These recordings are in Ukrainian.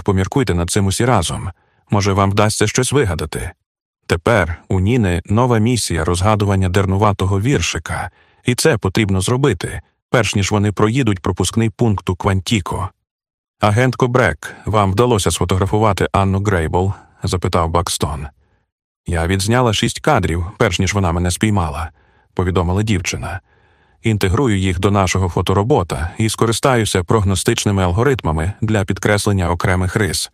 думках поміркуйте над цим усі разом. Може, вам вдасться щось вигадати. Тепер у Ніни нова місія розгадування дурнуватого віршика, і це потрібно зробити, перш ніж вони проїдуть пропускний пункт у Квантіко. Агентко Брек, вам вдалося сфотографувати Анну Грейбл? запитав Бакстон. Я відзняла шість кадрів, перш ніж вона мене спіймала, повідомила дівчина. Інтегрую їх до нашого фоторобота і скористаюся прогностичними алгоритмами для підкреслення окремих рис.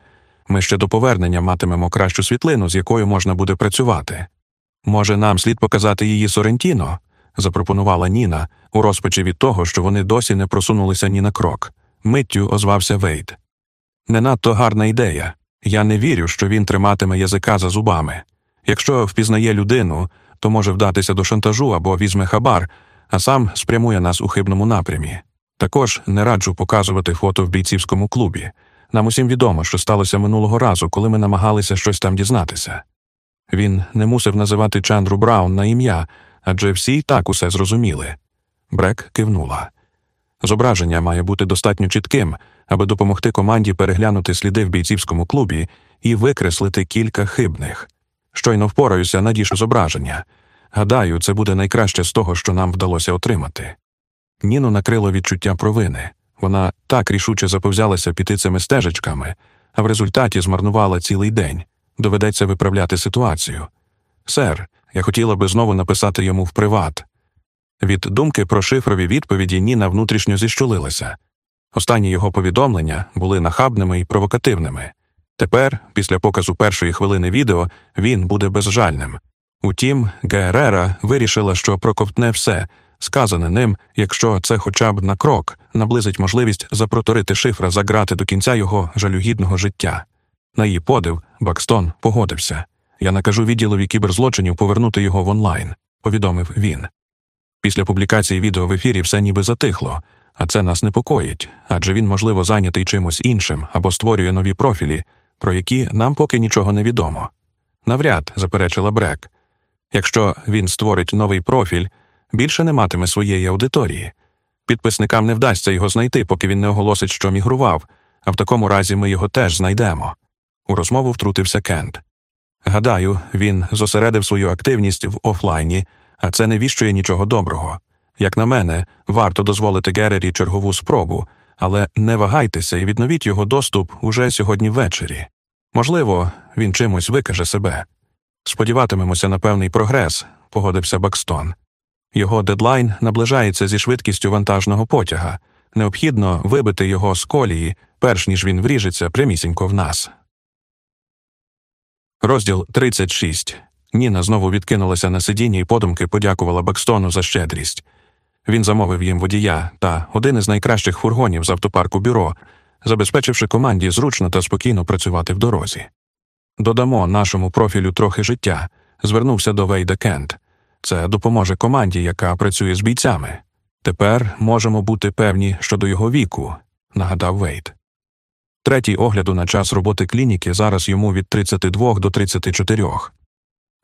Ми ще до повернення матимемо кращу світлину, з якою можна буде працювати. Може, нам слід показати її Сорентіно? запропонувала Ніна у розпачі від того, що вони досі не просунулися ні на крок. Миттю озвався Вейд. Не надто гарна ідея. Я не вірю, що він триматиме язика за зубами. Якщо впізнає людину, то може вдатися до шантажу або візьме хабар, а сам спрямує нас у хибному напрямі. Також не раджу показувати фото в бійцівському клубі. Нам усім відомо, що сталося минулого разу, коли ми намагалися щось там дізнатися. Він не мусив називати Чандру Браун на ім'я, адже всі й так усе зрозуміли. Брек кивнула. Зображення має бути достатньо чітким, аби допомогти команді переглянути сліди в бійцівському клубі і викреслити кілька хибних. Щойно впораюся, надішу зображення. Гадаю, це буде найкраще з того, що нам вдалося отримати. Ніну накрило відчуття провини. Вона так рішуче заповзялася піти цими стежечками, а в результаті змарнувала цілий день. Доведеться виправляти ситуацію. Сер, я хотіла би знову написати йому в приват. Від думки про шифрові відповіді Ніна внутрішньо зіщулилася. Останні його повідомлення були нахабними і провокативними. Тепер, після показу першої хвилини відео, він буде безжальним. Утім, Герера вирішила, що проковтне все, сказане ним, якщо це хоча б на крок наблизить можливість запроторити шифра за грати до кінця його жалюгідного життя. На її подив, Бакстон погодився. Я накажу відділові кіберзлочинів повернути його в онлайн, повідомив він. Після публікації відео в ефірі все ніби затихло, а це нас непокоїть, адже він, можливо, зайнятий чимось іншим або створює нові профілі, про які нам поки нічого не відомо. Навряд, заперечила Брек. Якщо він створить новий профіль, більше не матиме своєї аудиторії. Підписникам не вдасться його знайти, поки він не оголосить, що мігрував, а в такому разі ми його теж знайдемо. У розмову втрутився Кент. Гадаю, він зосередив свою активність в офлайні, а це не віщує нічого доброго. Як на мене, варто дозволити Герері чергову спробу, але не вагайтеся і відновіть його доступ уже сьогодні ввечері. Можливо, він чимось викаже себе. Сподіватимемося на певний прогрес, погодився Бакстон. Його дедлайн наближається зі швидкістю вантажного потяга. Необхідно вибити його з колії, перш ніж він вріжеться прямісінько в нас. Розділ 36. Ніна знову відкинулася на сидіння і подумки подякувала Бакстону за щедрість. Він замовив їм водія та один із найкращих фургонів з автопарку бюро, забезпечивши команді зручно та спокійно працювати в дорозі. Додамо нашому профілю трохи життя, звернувся до Вейда Кент. Це допоможе команді, яка працює з бійцями. Тепер можемо бути певні щодо його віку, нагадав Вейд. Третій огляду на час роботи клініки зараз йому від 32 до 34.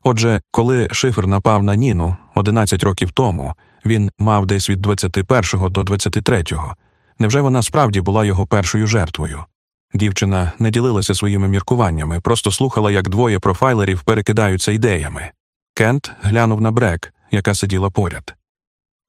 Отже, коли шифр напав на Ніну 11 років тому, він мав десь від 21 до 23. Невже вона справді була його першою жертвою? Дівчина не ділилася своїми міркуваннями, просто слухала, як двоє профайлерів перекидаються ідеями. Кент глянув на Брек, яка сиділа поряд.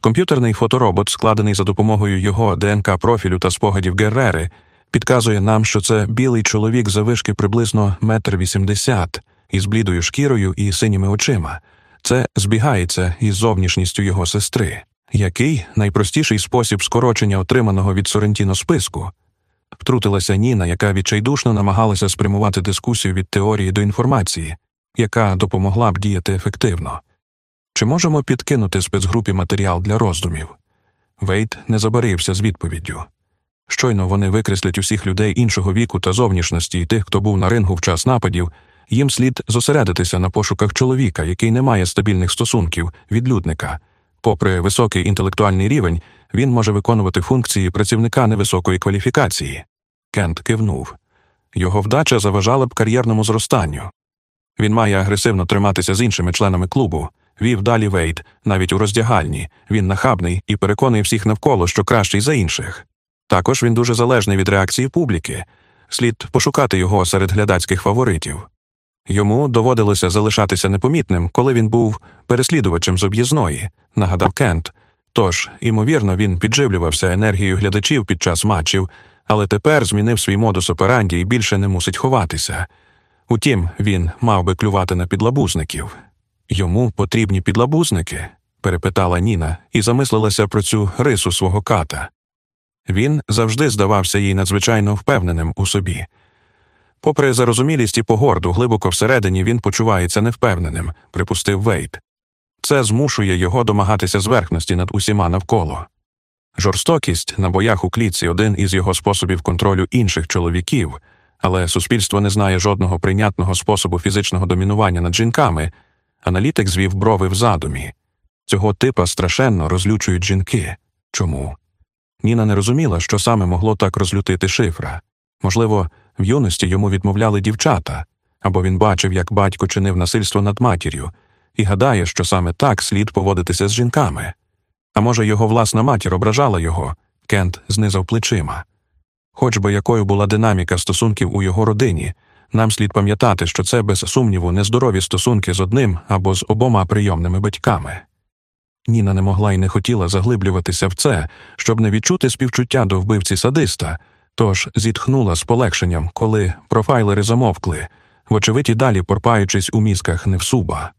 Комп'ютерний фоторобот, складений за допомогою його ДНК профілю та спогадів Геррери, підказує нам, що це білий чоловік завишки приблизно метр вісімдесят, із блідою шкірою і синіми очима. Це збігається із зовнішністю його сестри. Який найпростіший спосіб скорочення отриманого від Сорентіно списку? Втрутилася Ніна, яка відчайдушно намагалася спрямувати дискусію від теорії до інформації, яка допомогла б діяти ефективно. Чи можемо підкинути спецгрупі матеріал для роздумів? Вейт не забарився з відповіддю. Щойно вони викреслять усіх людей іншого віку та зовнішності і тих, хто був на рингу в час нападів, їм слід зосередитися на пошуках чоловіка, який не має стабільних стосунків, відлюдника. Попри високий інтелектуальний рівень, він може виконувати функції працівника невисокої кваліфікації. Кент кивнув. Його вдача заважала б кар'єрному зростанню. Він має агресивно триматися з іншими членами клубу, вів далі Вейт, навіть у роздягальні, він нахабний і переконує всіх навколо, що кращий за інших. Також він дуже залежний від реакції публіки. Слід пошукати його серед глядацьких фаворитів. Йому доводилося залишатися непомітним, коли він був переслідувачем з об'їзної, нагадав Кент. Тож, ймовірно, він підживлювався енергією глядачів під час матчів, але тепер змінив свій модус операнді і більше не мусить ховатися. Утім, він мав би клювати на підлабузників. Йому потрібні підлабузники? перепитала Ніна і замислилася про цю рису свого ката. Він завжди здавався їй надзвичайно впевненим у собі. Попри зарозумілість і погорду, глибоко всередині він почувається невпевненим, припустив Вейт. Це змушує його домагатися зверхності над усіма навколо. Жорстокість на боях у клітці один із його способів контролю інших чоловіків, але суспільство не знає жодного прийнятного способу фізичного домінування над жінками. Аналітик звів брови в задумі. Цього типа страшенно розлючують жінки. Чому? Ніна не розуміла, що саме могло так розлютити шифра. Можливо, в юності йому відмовляли дівчата, або він бачив, як батько чинив насильство над матір'ю, і гадає, що саме так слід поводитися з жінками. А може, його власна матір ображала його, Кент знизав плечима. Хоч би якою була динаміка стосунків у його родині, нам слід пам'ятати, що це без сумніву нездорові стосунки з одним або з обома прийомними батьками. Ніна не могла і не хотіла заглиблюватися в це, щоб не відчути співчуття до вбивці садиста, тож зітхнула з полегшенням, коли профайлери замовкли, вочевидь і далі порпаючись у мізках невсуба.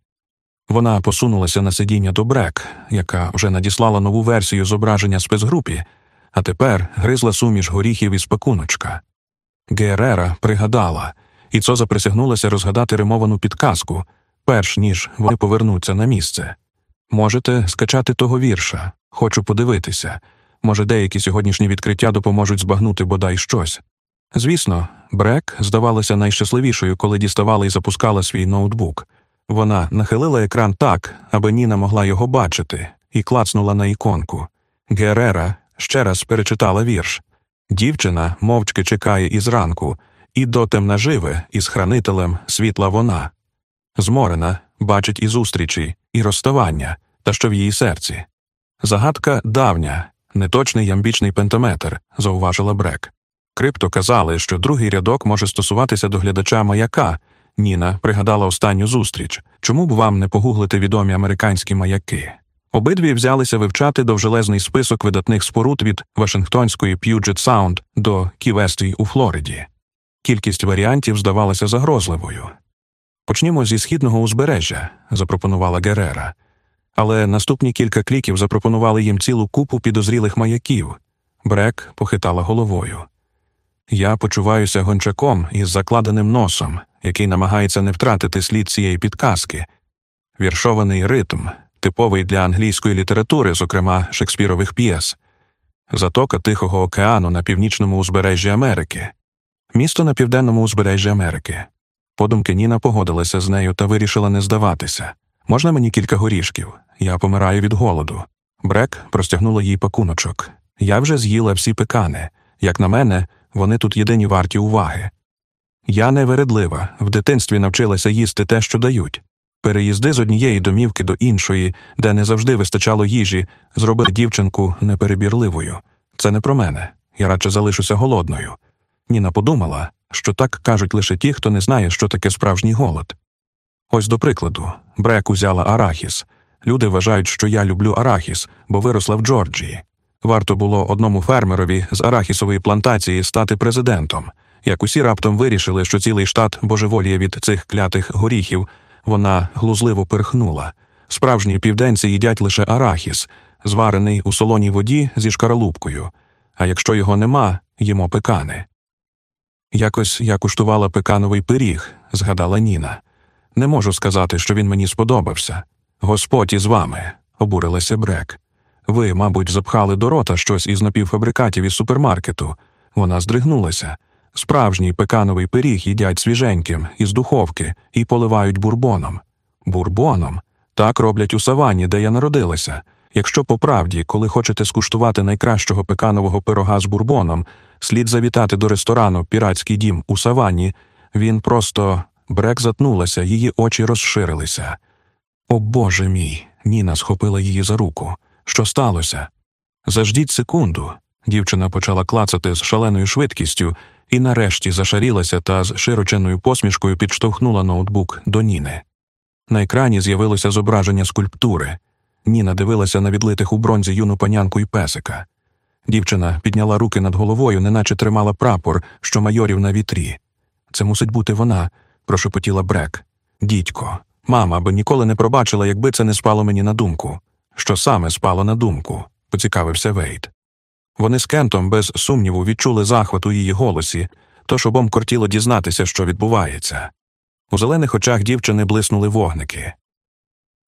Вона посунулася на сидіння до Брек, яка вже надіслала нову версію зображення спецгрупі, а тепер гризла суміш горіхів із пакуночка. Герера пригадала, і це заприсягнулася розгадати римовану підказку, перш ніж вони повернуться на місце. Можете скачати того вірша, хочу подивитися. Може, деякі сьогоднішні відкриття допоможуть збагнути бодай щось. Звісно, Брек здавалася найщасливішою, коли діставала і запускала свій ноутбук. Вона нахилила екран так, аби Ніна могла його бачити, і клацнула на іконку. Герера ще раз перечитала вірш. Дівчина мовчки чекає із ранку, і дотем наживе із хранителем світла вона. Зморена бачить і зустрічі, і розставання, та що в її серці. Загадка давня, неточний ямбічний пентаметр, зауважила Брек. Крипто казали, що другий рядок може стосуватися до глядача маяка. Ніна пригадала останню зустріч чому б вам не погуглити відомі американські маяки? Обидві взялися вивчати довжелезний список видатних споруд від Вашингтонської Puget Sound до Ківестій у Флориді. Кількість варіантів здавалася загрозливою. Почнімо зі східного узбережжя, запропонувала Герера. Але наступні кілька кліків запропонували їм цілу купу підозрілих маяків. Брек похитала головою. Я почуваюся гончаком із закладеним носом, який намагається не втратити слід цієї підказки. Віршований ритм, типовий для англійської літератури, зокрема шекспірових п'єс, затока Тихого океану на північному узбережжі Америки, місто на південному узбережжі Америки. Подумки Ніна погодилася з нею та вирішила не здаватися. Можна мені кілька горішків? Я помираю від голоду. Брек простягнула їй пакуночок. Я вже з'їла всі пекани. Як на мене, вони тут єдині варті уваги. Я невередлива, в дитинстві навчилася їсти те, що дають. Переїзди з однієї домівки до іншої, де не завжди вистачало їжі, зробили дівчинку неперебірливою. Це не про мене. Я радше залишуся голодною. Ніна подумала, що так кажуть лише ті, хто не знає, що таке справжній голод. Ось до прикладу, Брек узяла арахіс. Люди вважають, що я люблю арахіс, бо виросла в Джорджії. Варто було одному фермерові з арахісової плантації стати президентом. Як усі раптом вирішили, що цілий штат божеволіє від цих клятих горіхів, вона глузливо перхнула. Справжні південці їдять лише арахіс, зварений у солоній воді зі шкаралупкою, а якщо його нема, їмо пекани. Якось я куштувала пекановий пиріг, згадала Ніна. Не можу сказати, що він мені сподобався. Господь із вами, обурилася Брек. Ви, мабуть, запхали до рота щось із напівфабрикатів із супермаркету. Вона здригнулася. Справжній пекановий пиріг їдять свіженьким, із духовки, і поливають бурбоном. Бурбоном? Так роблять у саванні, де я народилася. Якщо по правді, коли хочете скуштувати найкращого пеканового пирога з бурбоном, слід завітати до ресторану Піратський дім у саванні, він просто брек затнулася, її очі розширилися. О Боже мій! Ніна схопила її за руку. Що сталося? Заждіть секунду. Дівчина почала клацати з шаленою швидкістю, і нарешті зашарілася та з широченною посмішкою підштовхнула ноутбук до Ніни. На екрані з'явилося зображення скульптури. Ніна дивилася на відлитих у бронзі юну панянку і песика. Дівчина підняла руки над головою, неначе тримала прапор, що майорів на вітрі. Це мусить бути вона, прошепотіла Брек. Дідько, мама би ніколи не пробачила, якби це не спало мені на думку. Що саме спало на думку, поцікавився Вейт. Вони з Кентом без сумніву відчули захват у її голосі, тож обом кортіло дізнатися, що відбувається. У зелених очах дівчини блиснули вогники.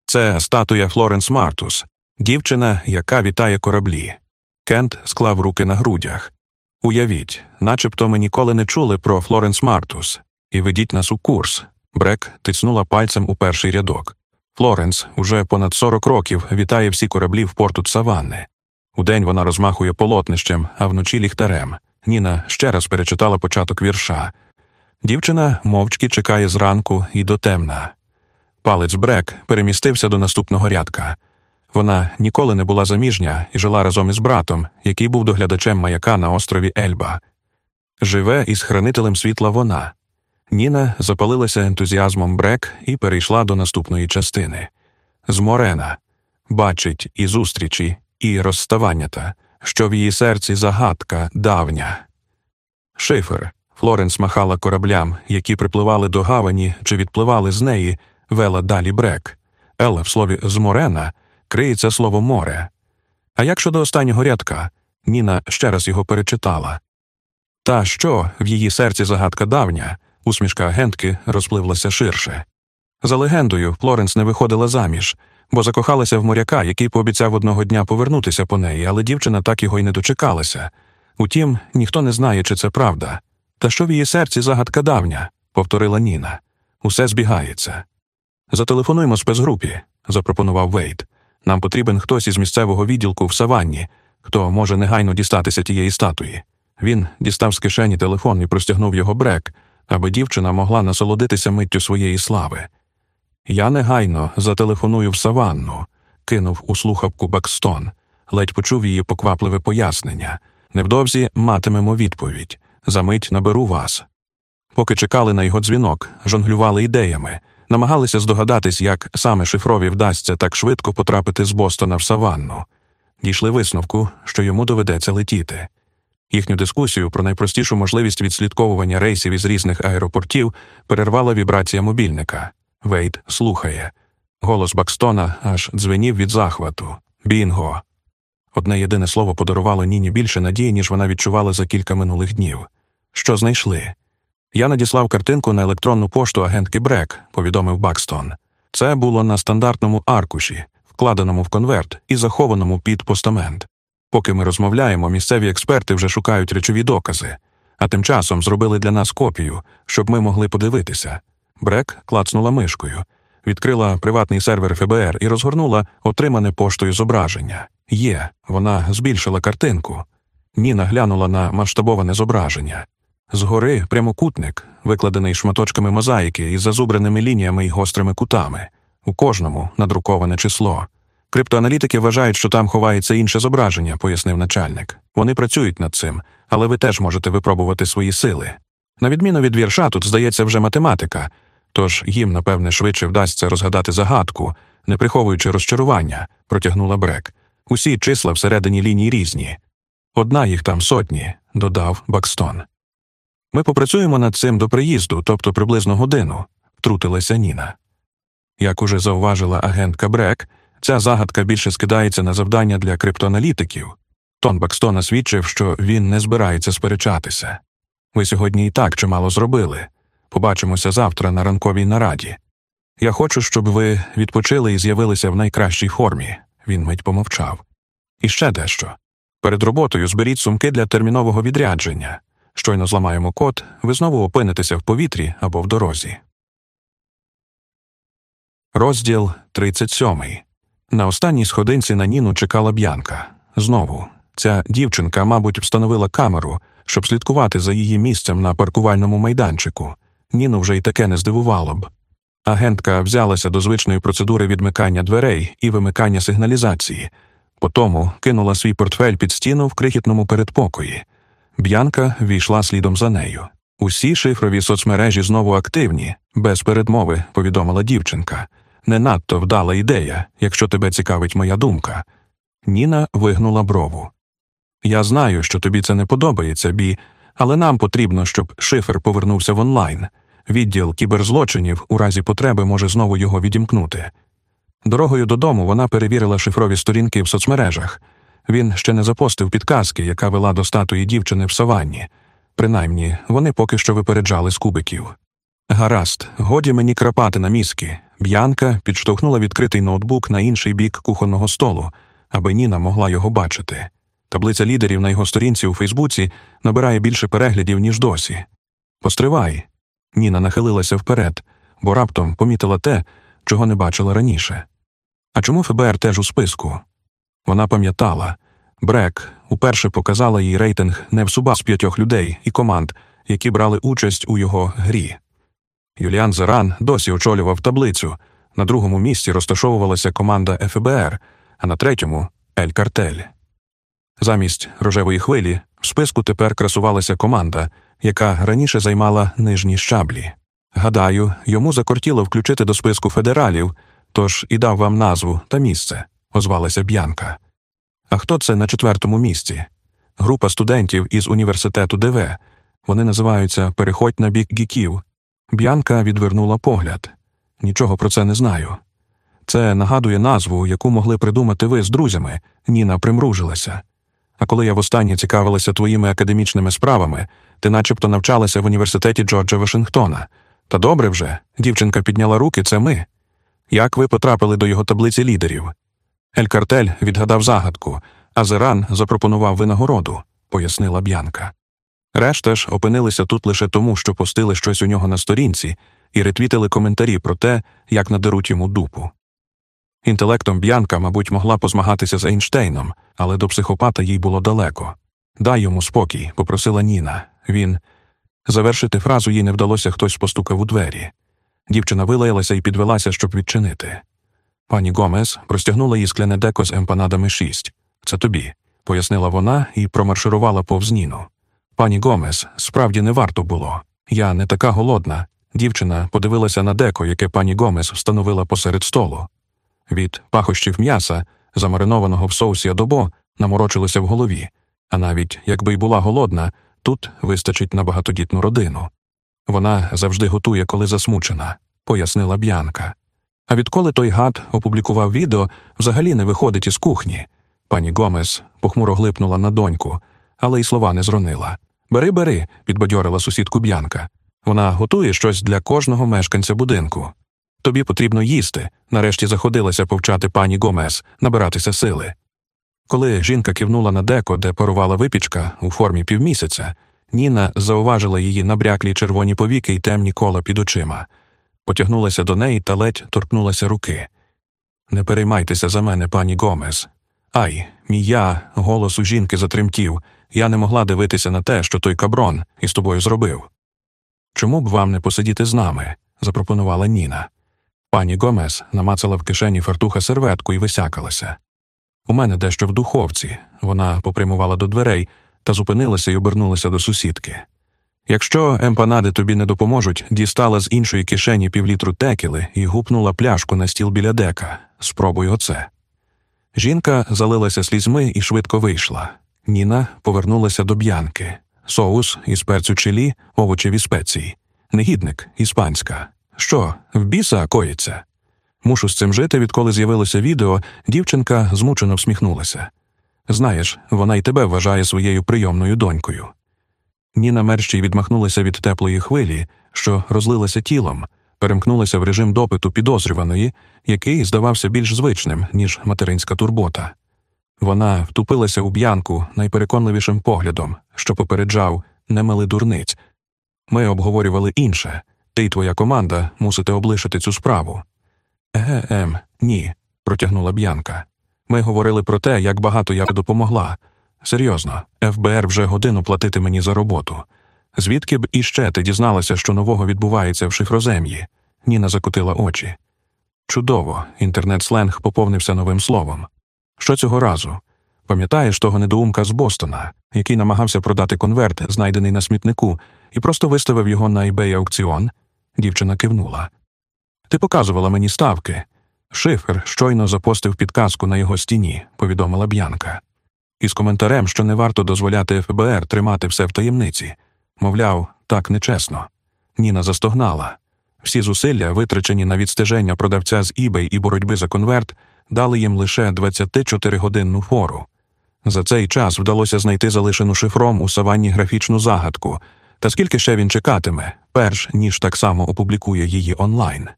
Це статуя Флоренс Мартус, дівчина, яка вітає кораблі. Кент склав руки на грудях. Уявіть, начебто ми ніколи не чули про Флоренс Мартус, і ведіть нас у курс. Брек тицнула пальцем у перший рядок. Флоренс уже понад 40 років вітає всі кораблі в порту Саванни. Удень вона розмахує полотнищем, а вночі ліхтарем. Ніна ще раз перечитала початок вірша. Дівчина мовчки чекає зранку і до темна. Палець Брек перемістився до наступного рядка. Вона ніколи не була заміжня і жила разом із братом, який був доглядачем маяка на острові Ельба. Живе із хранителем світла вона. Ніна запалилася ентузіазмом Брек і перейшла до наступної частини. Зморена бачить і зустрічі, і розставання та, що в її серці загадка давня. Шифер. Флоренс махала кораблям, які припливали до гавані чи відпливали з неї, вела далі брек. Елла в слові зморена криється слово море. А як щодо останнього рядка, Ніна ще раз його перечитала. Та що в її серці загадка давня, усмішка агентки розпливлася ширше. За легендою, Флоренс не виходила заміж, бо закохалася в моряка, який пообіцяв одного дня повернутися по неї, але дівчина так його й не дочекалася. Утім, ніхто не знає, чи це правда. Та що в її серці загадка давня, повторила Ніна. Усе збігається. Зателефонуємо спецгрупі, запропонував Вейт. Нам потрібен хтось із місцевого відділку в саванні, хто може негайно дістатися тієї статуї. Він дістав з кишені телефон і простягнув його брек, аби дівчина могла насолодитися миттю своєї слави. Я негайно зателефоную в саванну, кинув у слухавку Бакстон, ледь почув її поквапливе пояснення. Невдовзі матимемо відповідь. Замить наберу вас. Поки чекали на його дзвінок, жонглювали ідеями, намагалися здогадатись, як саме шифрові вдасться так швидко потрапити з Бостона в саванну. Дійшли висновку, що йому доведеться летіти. Їхню дискусію про найпростішу можливість відслідковування рейсів із різних аеропортів перервала вібрація мобільника. Вейт слухає. Голос Бакстона аж дзвенів від захвату. Бінго. Одне єдине слово подарувало Ніні більше надії, ніж вона відчувала за кілька минулих днів. Що знайшли? Я надіслав картинку на електронну пошту агентки Брек, повідомив Бакстон. Це було на стандартному аркуші, вкладеному в конверт і захованому під постамент. Поки ми розмовляємо, місцеві експерти вже шукають речові докази, а тим часом зробили для нас копію, щоб ми могли подивитися. Брек клацнула мишкою, відкрила приватний сервер ФБР і розгорнула отримане поштою зображення. Є, вона збільшила картинку. Ніна глянула на масштабоване зображення. Згори прямокутник, викладений шматочками мозаїки із зазубреними лініями і гострими кутами, у кожному надруковане число. Криптоаналітики вважають, що там ховається інше зображення, пояснив начальник. Вони працюють над цим, але ви теж можете випробувати свої сили. На відміну від вірша, тут здається вже математика, тож їм, напевне, швидше вдасться розгадати загадку, не приховуючи розчарування, протягнула Брек. Усі числа всередині лінії різні. Одна їх там сотні, додав Бакстон. Ми попрацюємо над цим до приїзду, тобто приблизно годину, втрутилася Ніна. Як уже зауважила агентка Брек, ця загадка більше скидається на завдання для криптоаналітиків. Тон Бакстона свідчив, що він не збирається сперечатися. Ви сьогодні і так чимало зробили. Побачимося завтра на ранковій нараді. Я хочу, щоб ви відпочили і з'явилися в найкращій формі. Він мить помовчав. І ще дещо. Перед роботою зберіть сумки для термінового відрядження. Щойно зламаємо код, ви знову опинитеся в повітрі або в дорозі. Розділ 37. На останній сходинці на Ніну чекала б'янка. Знову ця дівчинка, мабуть, встановила камеру, щоб слідкувати за її місцем на паркувальному майданчику. Ніну вже й таке не здивувало б. Агентка взялася до звичної процедури відмикання дверей і вимикання сигналізації, потому кинула свій портфель під стіну в крихітному передпокої. Б'янка війшла слідом за нею. Усі шифрові соцмережі знову активні, без передмови, повідомила дівчинка. Не надто вдала ідея, якщо тебе цікавить моя думка. Ніна вигнула брову. Я знаю, що тобі це не подобається, Бі, але нам потрібно, щоб шифр повернувся в онлайн. Відділ кіберзлочинів у разі потреби може знову його відімкнути. Дорогою додому вона перевірила шифрові сторінки в соцмережах. Він ще не запостив підказки, яка вела до статуї дівчини в саванні. Принаймні, вони поки що випереджали з кубиків. Гаразд, годі мені крапати на мізки. Б'янка підштовхнула відкритий ноутбук на інший бік кухонного столу, аби Ніна могла його бачити. Таблиця лідерів на його сторінці у Фейсбуці набирає більше переглядів, ніж досі. Постривай. Ніна нахилилася вперед, бо раптом помітила те, чого не бачила раніше. А чому ФБР теж у списку? Вона пам'ятала Брек уперше показала їй рейтинг не в суба з п'ятьох людей і команд, які брали участь у його грі. Юліан Зеран досі очолював таблицю. На другому місці розташовувалася команда ФБР, а на третьому Ель Картель. Замість рожевої хвилі в списку тепер красувалася команда, яка раніше займала нижні щаблі. Гадаю, йому закортіло включити до списку федералів, тож і дав вам назву та місце, озвалася Б'янка. А хто це на четвертому місці? Група студентів із університету ДВ. Вони називаються Переходь на бік гіків. Б'янка відвернула погляд. Нічого про це не знаю. Це нагадує назву, яку могли придумати ви з друзями, Ніна примружилася. А коли я востаннє цікавилася твоїми академічними справами, ти начебто навчалася в університеті Джорджа Вашингтона. Та добре вже, дівчинка підняла руки, це ми. Як ви потрапили до його таблиці лідерів? Ель Картель відгадав загадку, а Зеран запропонував винагороду, пояснила Б'янка. Решта ж опинилися тут лише тому, що постили щось у нього на сторінці і ретвітили коментарі про те, як надеруть йому дупу. Інтелектом Б'янка, мабуть, могла позмагатися з Ейнштейном, але до психопата їй було далеко. Дай йому спокій, попросила Ніна. Він. Завершити фразу їй не вдалося хтось постукав у двері. Дівчина вилаялася і підвелася, щоб відчинити. Пані Гомес простягнула їй скляне деко з емпанадами шість. Це тобі, пояснила вона і промарширувала повз Ніну. Пані Гомес, справді не варто було. Я не така голодна. Дівчина подивилася на деко, яке пані Гомес встановила посеред столу. Від пахощів м'яса, замаринованого в соусі адобо, наморочилося в голові, а навіть якби й була голодна, тут вистачить на багатодітну родину. Вона завжди готує, коли засмучена, пояснила Б'янка. А відколи той гад опублікував відео, взагалі не виходить із кухні. Пані Гомес похмуро глипнула на доньку, але й слова не зронила. Бери, бери, підбадьорила сусідку Б'янка. Вона готує щось для кожного мешканця будинку. Тобі потрібно їсти, нарешті заходилася повчати пані Гомес, набиратися сили. Коли жінка кивнула на деко, де парувала випічка у формі півмісяця, Ніна зауважила її набряклі червоні повіки й темні кола під очима, потягнулася до неї та ледь торкнулася руки. Не переймайтеся за мене, пані Гомес. Ай, мій я, голос у жінки затремтів, я не могла дивитися на те, що той каброн із тобою зробив. Чому б вам не посидіти з нами? запропонувала Ніна. Пані Гомес намацала в кишені фартуха серветку і висякалася. У мене дещо в духовці. Вона попрямувала до дверей та зупинилася і обернулася до сусідки. Якщо емпанади тобі не допоможуть, дістала з іншої кишені півлітру текіли і гупнула пляшку на стіл біля дека. Спробуй оце. Жінка залилася слізьми і швидко вийшла. Ніна повернулася до б'янки. Соус із перцю чилі, овочеві спеції. Негідник, іспанська. Що, в біса коїться? Мушу з цим жити, відколи з'явилося відео, дівчинка змучено всміхнулася. Знаєш, вона й тебе вважає своєю прийомною донькою. Ніна мерщій відмахнулася від теплої хвилі, що розлилася тілом, перемкнулася в режим допиту підозрюваної, який здавався більш звичним, ніж материнська турбота. Вона втупилася у б'янку найпереконливішим поглядом, що попереджав не мили дурниць. Ми обговорювали інше ти й твоя команда мусите облишити цю справу. Еге, ем, ні, протягнула б'янка. Ми говорили про те, як багато я допомогла. Серйозно, ФБР вже годину платити мені за роботу. Звідки б іще ти дізналася, що нового відбувається в шифрозем'ї? Ніна закотила очі. Чудово, інтернет-сленг поповнився новим словом. Що цього разу? Пам'ятаєш того недоумка з Бостона, який намагався продати конверт, знайдений на смітнику, і просто виставив його на eBay аукціон? Дівчина кивнула. Ти показувала мені ставки. Шифер щойно запостив підказку на його стіні, повідомила Б'янка. Із коментарем, що не варто дозволяти ФБР тримати все в таємниці. Мовляв, так нечесно. Ніна застогнала. Всі зусилля, витрачені на відстеження продавця з eBay і боротьби за конверт, дали їм лише 24-годинну фору. За цей час вдалося знайти залишену шифром у саванні графічну загадку, та скільки ще він чекатиме, перш ніж так само опублікує її онлайн.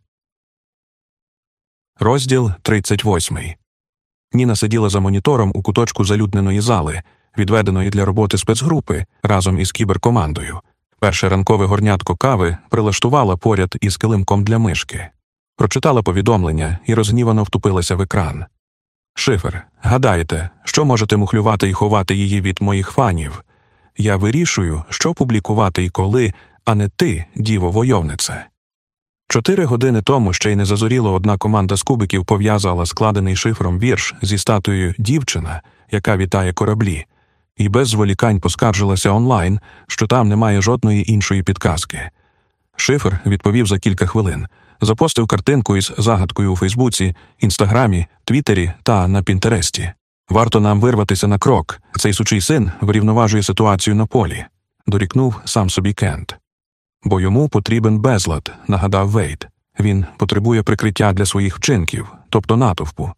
Розділ 38 Ніна сиділа за монітором у куточку залюдненої зали, відведеної для роботи спецгрупи разом із кіберкомандою. Перше ранкове горнятко кави прилаштувала поряд із килимком для мишки, прочитала повідомлення і розгнівано втупилася в екран. Шифер, гадаєте, що можете мухлювати і ховати її від моїх фанів? Я вирішую, що публікувати і коли, а не ти, діво войовнице. Чотири години тому ще й не зазоріло одна команда з кубиків пов'язала складений шифром вірш зі статуєю дівчина, яка вітає кораблі, і без зволікань поскаржилася онлайн, що там немає жодної іншої підказки. Шифр відповів за кілька хвилин, запостив картинку із загадкою у Фейсбуці, Інстаграмі, Твіттері та на Пінтересті. Варто нам вирватися на крок. Цей сучий син врівноважує ситуацію на полі, дорікнув сам собі Кент. Бо йому потрібен безлад, нагадав Вейт. Він потребує прикриття для своїх вчинків, тобто натовпу.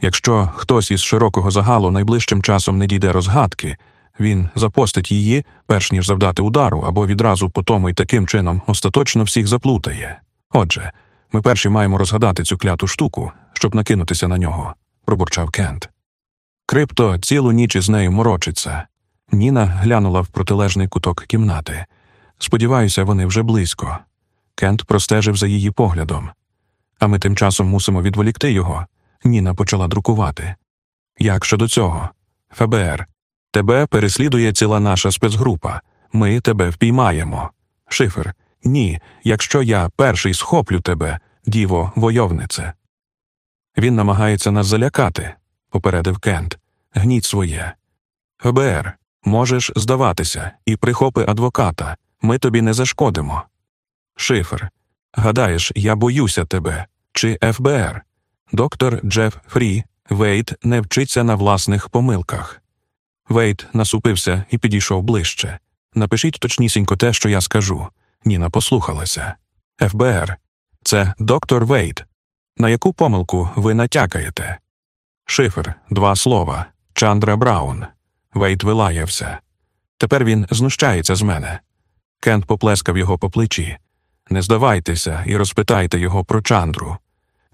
Якщо хтось із широкого загалу найближчим часом не дійде розгадки, він запостить її, перш ніж завдати удару, або відразу по тому і таким чином остаточно всіх заплутає. Отже, ми перші маємо розгадати цю кляту штуку, щоб накинутися на нього, пробурчав Кент. Крипто цілу ніч із нею морочиться. Ніна глянула в протилежний куток кімнати. Сподіваюся, вони вже близько. Кент простежив за її поглядом. А ми тим часом мусимо відволікти його. Ніна почала друкувати. Як щодо цього? ФБР. Тебе переслідує ціла наша спецгрупа. Ми тебе впіймаємо. Шифер. Ні, якщо я перший схоплю тебе, діво, войовнице. Він намагається нас залякати, попередив Кент. Гніть своє. ФБР. Можеш здаватися, і прихопи адвоката. Ми тобі не зашкодимо. Шифр. Гадаєш, я боюся тебе. Чи ФБР? Доктор Джеф Фрі. Вейт не вчиться на власних помилках. Вейт насупився і підійшов ближче. Напишіть точнісінько те, що я скажу. Ніна послухалася. ФБР. Це доктор Вейт. На яку помилку ви натякаєте? Шифр. Два слова. Чандра Браун. Вейт вилаявся. Тепер він знущається з мене. Кент поплескав його по плечі. Не здавайтеся і розпитайте його про Чандру.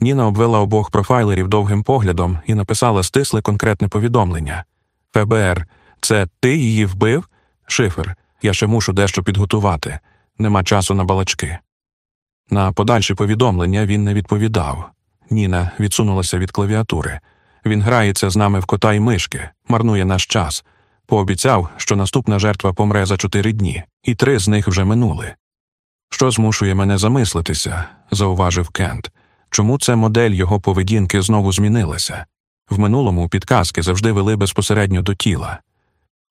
Ніна обвела обох профайлерів довгим поглядом і написала стисле конкретне повідомлення. ФБР, це ти її вбив? Шифер, я ще мушу дещо підготувати. Нема часу на балачки. На подальші повідомлення він не відповідав. Ніна відсунулася від клавіатури. Він грається з нами в кота й мишки, марнує наш час. Пообіцяв, що наступна жертва помре за чотири дні, і три з них вже минули. Що змушує мене замислитися, зауважив Кент. Чому ця модель його поведінки знову змінилася? В минулому підказки завжди вели безпосередньо до тіла.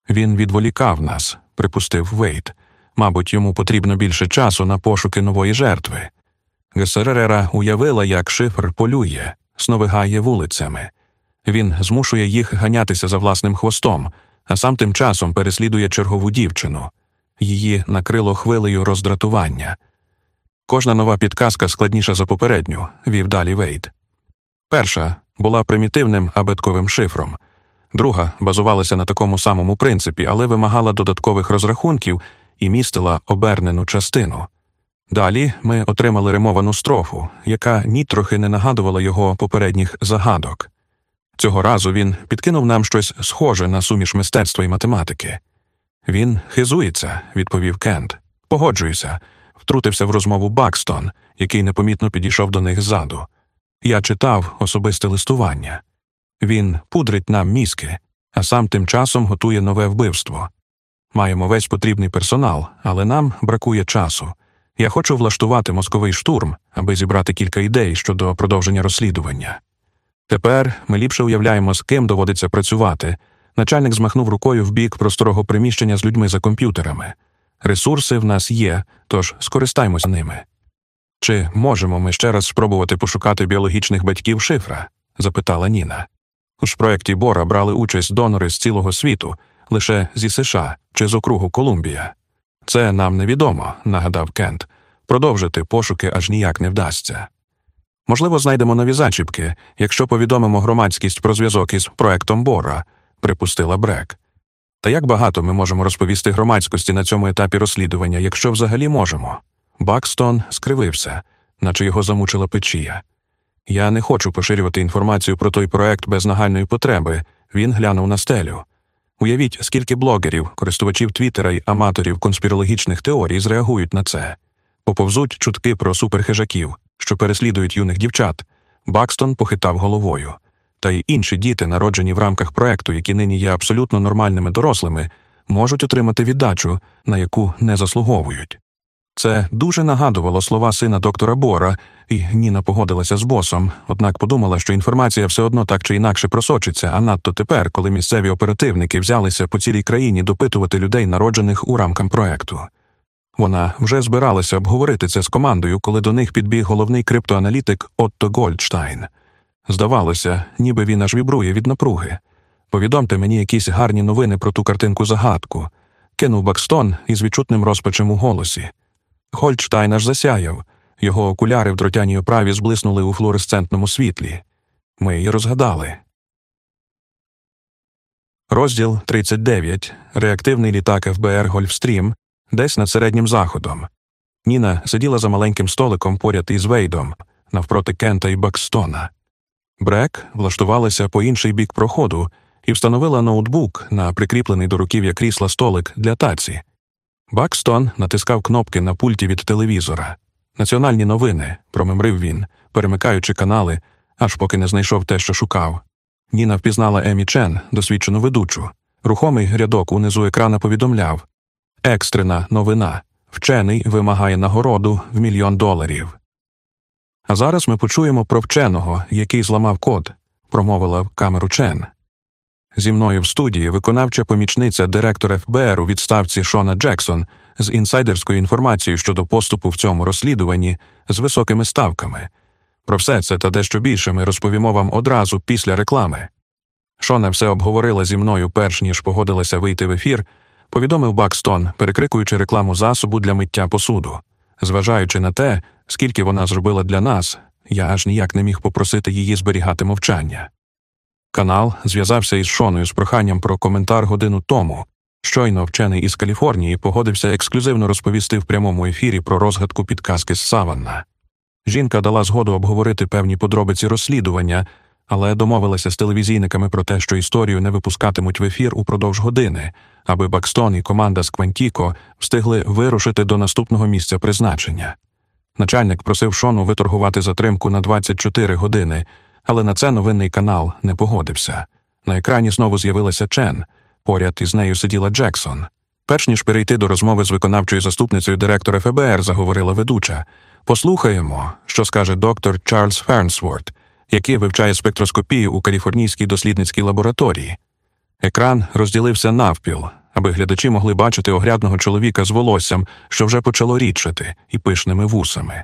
Він відволікав нас, припустив Вейт. Мабуть, йому потрібно більше часу на пошуки нової жертви. Гесерера уявила, як шифр полює, сновигає вулицями. Він змушує їх ганятися за власним хвостом, а сам тим часом переслідує чергову дівчину. Її накрило хвилею роздратування. Кожна нова підказка складніша за попередню, вів далі Вейт. Перша була примітивним абетковим шифром, друга базувалася на такому самому принципі, але вимагала додаткових розрахунків і містила обернену частину. Далі ми отримали римовану строфу, яка нітрохи не нагадувала його попередніх загадок. Цього разу він підкинув нам щось схоже на суміш мистецтва і математики. Він хизується, відповів Кент. Погоджуюся, втрутився в розмову Бакстон, який непомітно підійшов до них ззаду. Я читав особисте листування. Він пудрить нам мізки, а сам тим часом готує нове вбивство. Маємо весь потрібний персонал, але нам бракує часу. Я хочу влаштувати мозковий штурм, аби зібрати кілька ідей щодо продовження розслідування. Тепер ми ліпше уявляємо, з ким доводиться працювати, Начальник змахнув рукою в бік просторого приміщення з людьми за комп'ютерами. Ресурси в нас є, тож скористаймося ними. Чи можемо ми ще раз спробувати пошукати біологічних батьків шифра? запитала Ніна. У ж проєкті Бора брали участь донори з цілого світу, лише зі США чи з округу Колумбія. Це нам невідомо, нагадав Кент. Продовжити пошуки аж ніяк не вдасться. Можливо, знайдемо нові зачіпки, якщо повідомимо громадськість про зв'язок із проектом Бора, припустила Брек. Та як багато ми можемо розповісти громадськості на цьому етапі розслідування, якщо взагалі можемо? Бакстон скривився, наче його замучила печія. Я не хочу поширювати інформацію про той проект без нагальної потреби. Він глянув на стелю. Уявіть, скільки блогерів, користувачів Твіттера й аматорів конспірологічних теорій зреагують на це, поповзуть чутки про суперхижаків, що переслідують юних дівчат. Бакстон похитав головою. Та й інші діти, народжені в рамках проекту, які нині є абсолютно нормальними дорослими, можуть отримати віддачу, на яку не заслуговують. Це дуже нагадувало слова сина доктора Бора, і Ніна погодилася з босом, однак подумала, що інформація все одно так чи інакше просочиться, а надто тепер, коли місцеві оперативники взялися по цілій країні допитувати людей, народжених у рамках проекту. Вона вже збиралася обговорити це з командою, коли до них підбіг головний криптоаналітик Отто Гольдштайн. Здавалося, ніби він аж вібрує від напруги. Повідомте мені якісь гарні новини про ту картинку загадку. Кинув Бакстон із відчутним розпачем у голосі. Гольдштайн аж засяяв, його окуляри в дротяній оправі зблиснули у флуоресцентному світлі. Ми її розгадали. Розділ 39. Реактивний літак ФБР Гольфстрім десь над середнім заходом. Ніна сиділа за маленьким столиком поряд із Вейдом, навпроти Кента і Бакстона. Брек влаштувалася по інший бік проходу і встановила ноутбук на прикріплений до руків'я крісла столик для таці. Бакстон натискав кнопки на пульті від телевізора. Національні новини, промимрив він, перемикаючи канали, аж поки не знайшов те, що шукав. Ніна впізнала Емі Чен, досвідчену ведучу. Рухомий рядок унизу екрана повідомляв Екстрена новина. Вчений вимагає нагороду в мільйон доларів. А зараз ми почуємо про вченого, який зламав код, промовила в камеру Чен. Зі мною в студії виконавча помічниця директора ФБР у відставці Шона Джексон з інсайдерською інформацією щодо поступу в цьому розслідуванні з високими ставками. Про все це та дещо більше ми розповімо вам одразу після реклами. Шона все обговорила зі мною, перш ніж погодилася вийти в ефір, повідомив Бакстон, перекрикуючи рекламу засобу для миття посуду. Зважаючи на те, скільки вона зробила для нас, я аж ніяк не міг попросити її зберігати мовчання. Канал зв'язався із Шоною з проханням про коментар годину тому. Щойно вчений із Каліфорнії погодився ексклюзивно розповісти в прямому ефірі про розгадку підказки з Саванна. Жінка дала згоду обговорити певні подробиці розслідування, але домовилася з телевізійниками про те, що історію не випускатимуть в ефір упродовж години, аби Бакстон і команда з Квантіко встигли вирушити до наступного місця призначення. Начальник просив Шону виторгувати затримку на 24 години, але на це новинний канал не погодився. На екрані знову з'явилася Чен, поряд із нею сиділа Джексон. Перш ніж перейти до розмови з виконавчою заступницею директора ФБР, заговорила ведуча. Послухаємо, що скаже доктор Чарльз Фернсворт, який вивчає спектроскопію у Каліфорнійській дослідницькій лабораторії. Екран розділився навпіл, аби глядачі могли бачити оглядного чоловіка з волоссям, що вже почало рідшати, і пишними вусами.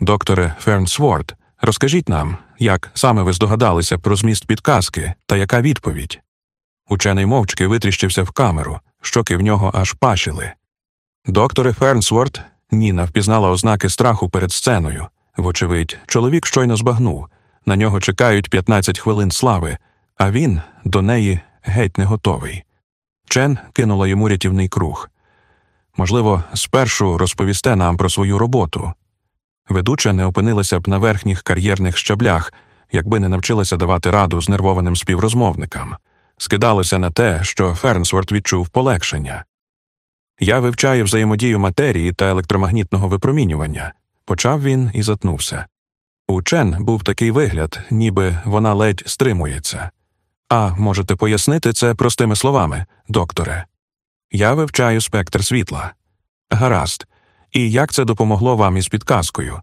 Докторе Фернсворт, розкажіть нам, як саме ви здогадалися про зміст підказки та яка відповідь? Учений мовчки витріщився в камеру, щоки в нього аж пашили. Докторе Фернсворт, Ніна впізнала ознаки страху перед сценою. Вочевидь, чоловік щойно збагнув. На нього чекають 15 хвилин слави, а він до неї геть не готовий. Чен кинула йому рятівний круг. Можливо, спершу розповісте нам про свою роботу. Ведуча не опинилася б на верхніх кар'єрних щаблях, якби не навчилася давати раду знервованим співрозмовникам. Скидалося на те, що Фернсворт відчув полегшення. Я вивчаю взаємодію матерії та електромагнітного випромінювання, почав він і затнувся. У Чен був такий вигляд, ніби вона ледь стримується. А можете пояснити це простими словами, докторе? Я вивчаю спектр світла. Гаразд. І як це допомогло вам із підказкою?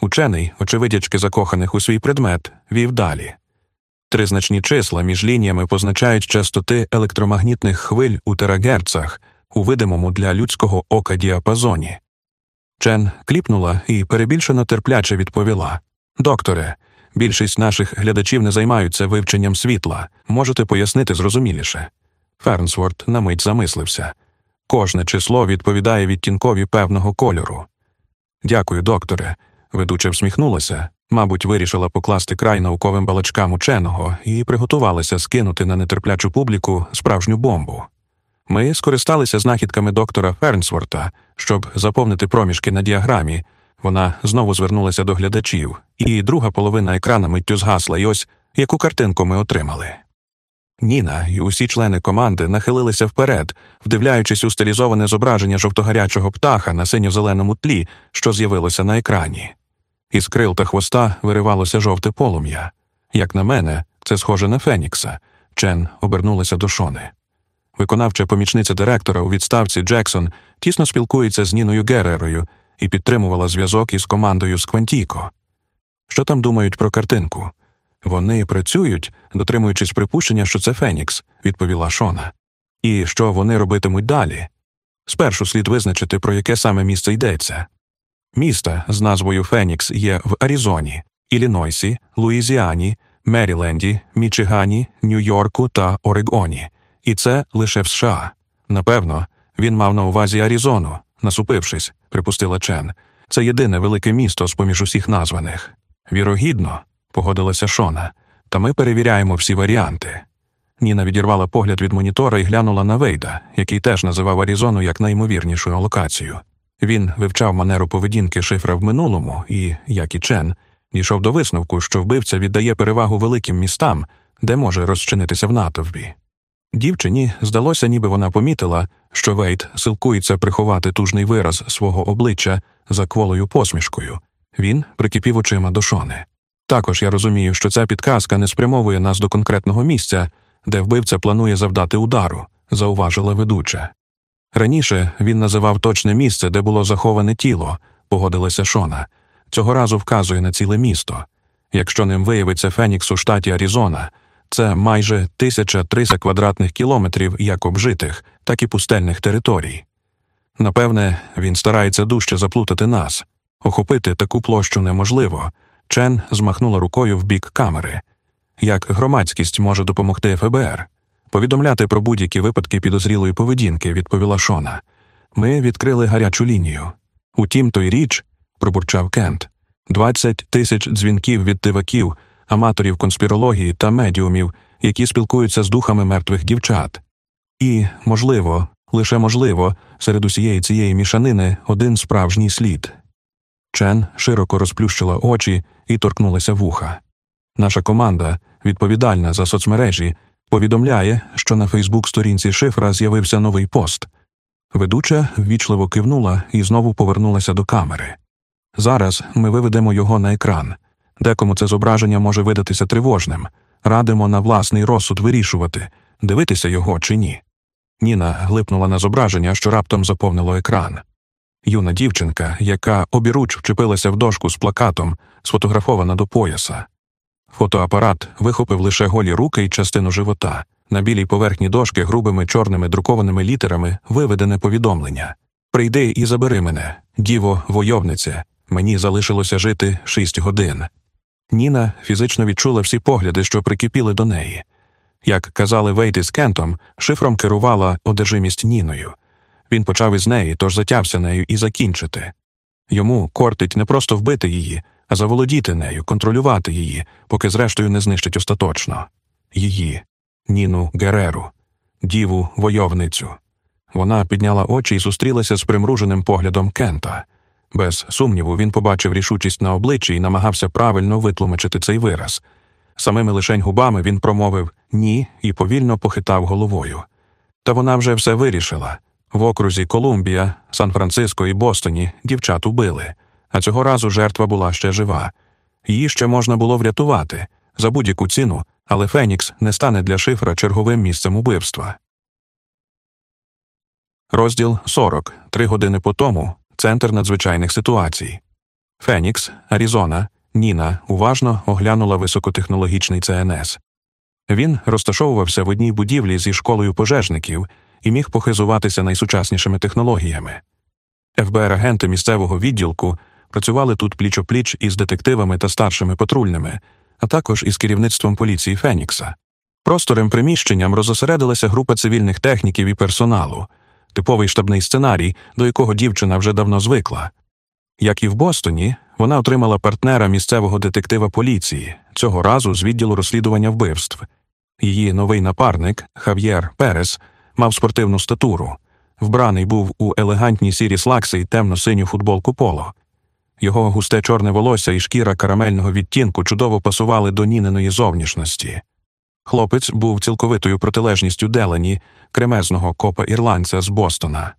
Учений, очевидячки закоханих у свій предмет, вів далі. Тризначні числа між лініями позначають частоти електромагнітних хвиль у терагерцах у видимому для людського ока діапазоні. Чен кліпнула і перебільшено терпляче відповіла Докторе, більшість наших глядачів не займаються вивченням світла. Можете пояснити зрозуміліше. Фернсворт на мить замислився. Кожне число відповідає відтінкові певного кольору. Дякую, докторе. Ведуча всміхнулася, мабуть, вирішила покласти край науковим балачкам ученого і приготувалася скинути на нетерплячу публіку справжню бомбу. Ми скористалися знахідками доктора Фернсворта, щоб заповнити проміжки на діаграмі. Вона знову звернулася до глядачів, і друга половина екрана миттю згасла, і ось яку картинку ми отримали. Ніна і усі члени команди нахилилися вперед, вдивляючись у стилізоване зображення жовтогарячого птаха на синьо-зеленому тлі, що з'явилося на екрані. Із крил та хвоста виривалося жовте полум'я. Як на мене, це схоже на Фенікса. Чен обернулася до Шони. Виконавча помічниця директора у відставці Джексон тісно спілкується з Ніною Герерою і підтримувала зв'язок із командою з Квантіко. Що там думають про картинку? Вони працюють, дотримуючись припущення, що це Фенікс, відповіла Шона. І що вони робитимуть далі? Спершу слід визначити, про яке саме місце йдеться. Міста з назвою Фенікс є в Аризоні, Іллінойсі, Луїзіані, Меріленді, Мічигані, Нью-Йорку та Орегоні. І це лише в США. Напевно, він мав на увазі Аризону, насупившись, припустила Чен. Це єдине велике місто з поміж усіх названих. Вірогідно, погодилася Шона, та ми перевіряємо всі варіанти. Ніна відірвала погляд від монітора і глянула на Вейда, який теж називав Аризону як найімовірнішу локацію. Він вивчав манеру поведінки шифра в минулому і, як і Чен, дійшов до висновку, що вбивця віддає перевагу великим містам, де може розчинитися в натовпі. Дівчині здалося, ніби вона помітила, що Вейт силкується приховати тужний вираз свого обличчя за кволою посмішкою. Він прикипів очима до шони. Також я розумію, що ця підказка не спрямовує нас до конкретного місця, де вбивця планує завдати удару, зауважила ведуча. Раніше він називав точне місце, де було заховане тіло, погодилася Шона. Цього разу вказує на ціле місто. Якщо ним виявиться Фенікс у штаті Аризона, це майже 1300 квадратних кілометрів як обжитих, так і пустельних територій. Напевне, він старається дужче заплутати нас. Охопити таку площу неможливо. Чен змахнула рукою в бік камери. Як громадськість може допомогти ФБР? Повідомляти про будь-які випадки підозрілої поведінки, відповіла Шона. Ми відкрили гарячу лінію. Утім, той річ, пробурчав Кент, 20 тисяч дзвінків від тиваків, аматорів конспірології та медіумів, які спілкуються з духами мертвих дівчат. І, можливо, лише можливо, серед усієї цієї мішанини один справжній слід. Чен широко розплющила очі і торкнулася вуха. Наша команда, відповідальна за соцмережі, повідомляє, що на Фейсбук-сторінці шифра з'явився новий пост. Ведуча ввічливо кивнула і знову повернулася до камери. Зараз ми виведемо його на екран. Декому це зображення може видатися тривожним. Радимо на власний розсуд вирішувати, дивитися його чи ні. Ніна глипнула на зображення, що раптом заповнило екран. Юна дівчинка, яка обіруч вчепилася в дошку з плакатом, сфотографована до пояса. Фотоапарат вихопив лише голі руки і частину живота. На білій поверхні дошки грубими чорними друкованими літерами виведене повідомлення Прийди і забери мене, діво, войовнице, мені залишилося жити шість годин. Ніна фізично відчула всі погляди, що прикипіли до неї. Як казали Вейт із Кентом, шифром керувала одержимість Ніною. Він почав із неї, тож затявся нею і закінчити. Йому кортить не просто вбити її, а заволодіти нею, контролювати її, поки зрештою не знищить остаточно. Її, Ніну Гереру, діву войовницю. Вона підняла очі і зустрілася з примруженим поглядом Кента. Без сумніву, він побачив рішучість на обличчі і намагався правильно витлумачити цей вираз. Самими лишень губами він промовив ні і повільно похитав головою. Та вона вже все вирішила. В окрузі Колумбія, Сан-Франциско і Бостоні дівчат убили, а цього разу жертва була ще жива. Її ще можна було врятувати за будь-яку ціну, але Фенікс не стане для шифра черговим місцем убивства. Розділ 40. Три години по тому. Центр надзвичайних ситуацій. Фенікс, Аризона, Ніна уважно оглянула високотехнологічний ЦНС. Він розташовувався в одній будівлі зі школою пожежників і міг похизуватися найсучаснішими технологіями. ФБР-агенти місцевого відділку працювали тут пліч-опліч із детективами та старшими патрульними, а також із керівництвом поліції Фенікса. Просторим приміщенням розосередилася група цивільних техніків і персоналу, типовий штабний сценарій, до якого дівчина вже давно звикла. Як і в Бостоні, вона отримала партнера місцевого детектива поліції, цього разу з відділу розслідування вбивств. Її новий напарник Хав'єр Перес мав спортивну статуру. Вбраний був у елегантні сірі слакси і темно-синю футболку поло. Його густе чорне волосся і шкіра карамельного відтінку чудово пасували до Ніниної зовнішності. Хлопець був цілковитою протилежністю Делені, кремезного копа ірландця з Бостона.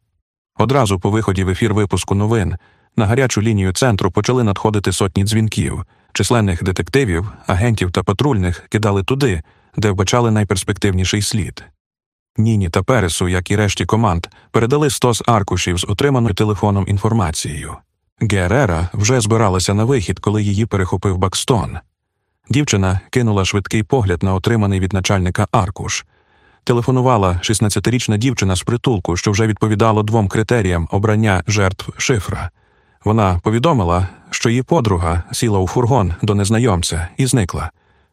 Одразу по виході в ефір випуску новин на гарячу лінію центру почали надходити сотні дзвінків, численних детективів, агентів та патрульних кидали туди, де вбачали найперспективніший слід. Ніні та Пересу, як і решті команд, передали стос аркушів з отриманою телефоном інформацією. Герера вже збиралася на вихід, коли її перехопив Бакстон. Дівчина кинула швидкий погляд на отриманий від начальника аркуш. Телефонувала 16-річна дівчина з притулку, що вже відповідало двом критеріям обрання жертв шифра. Вона повідомила, що її подруга сіла у фургон до незнайомця і зникла.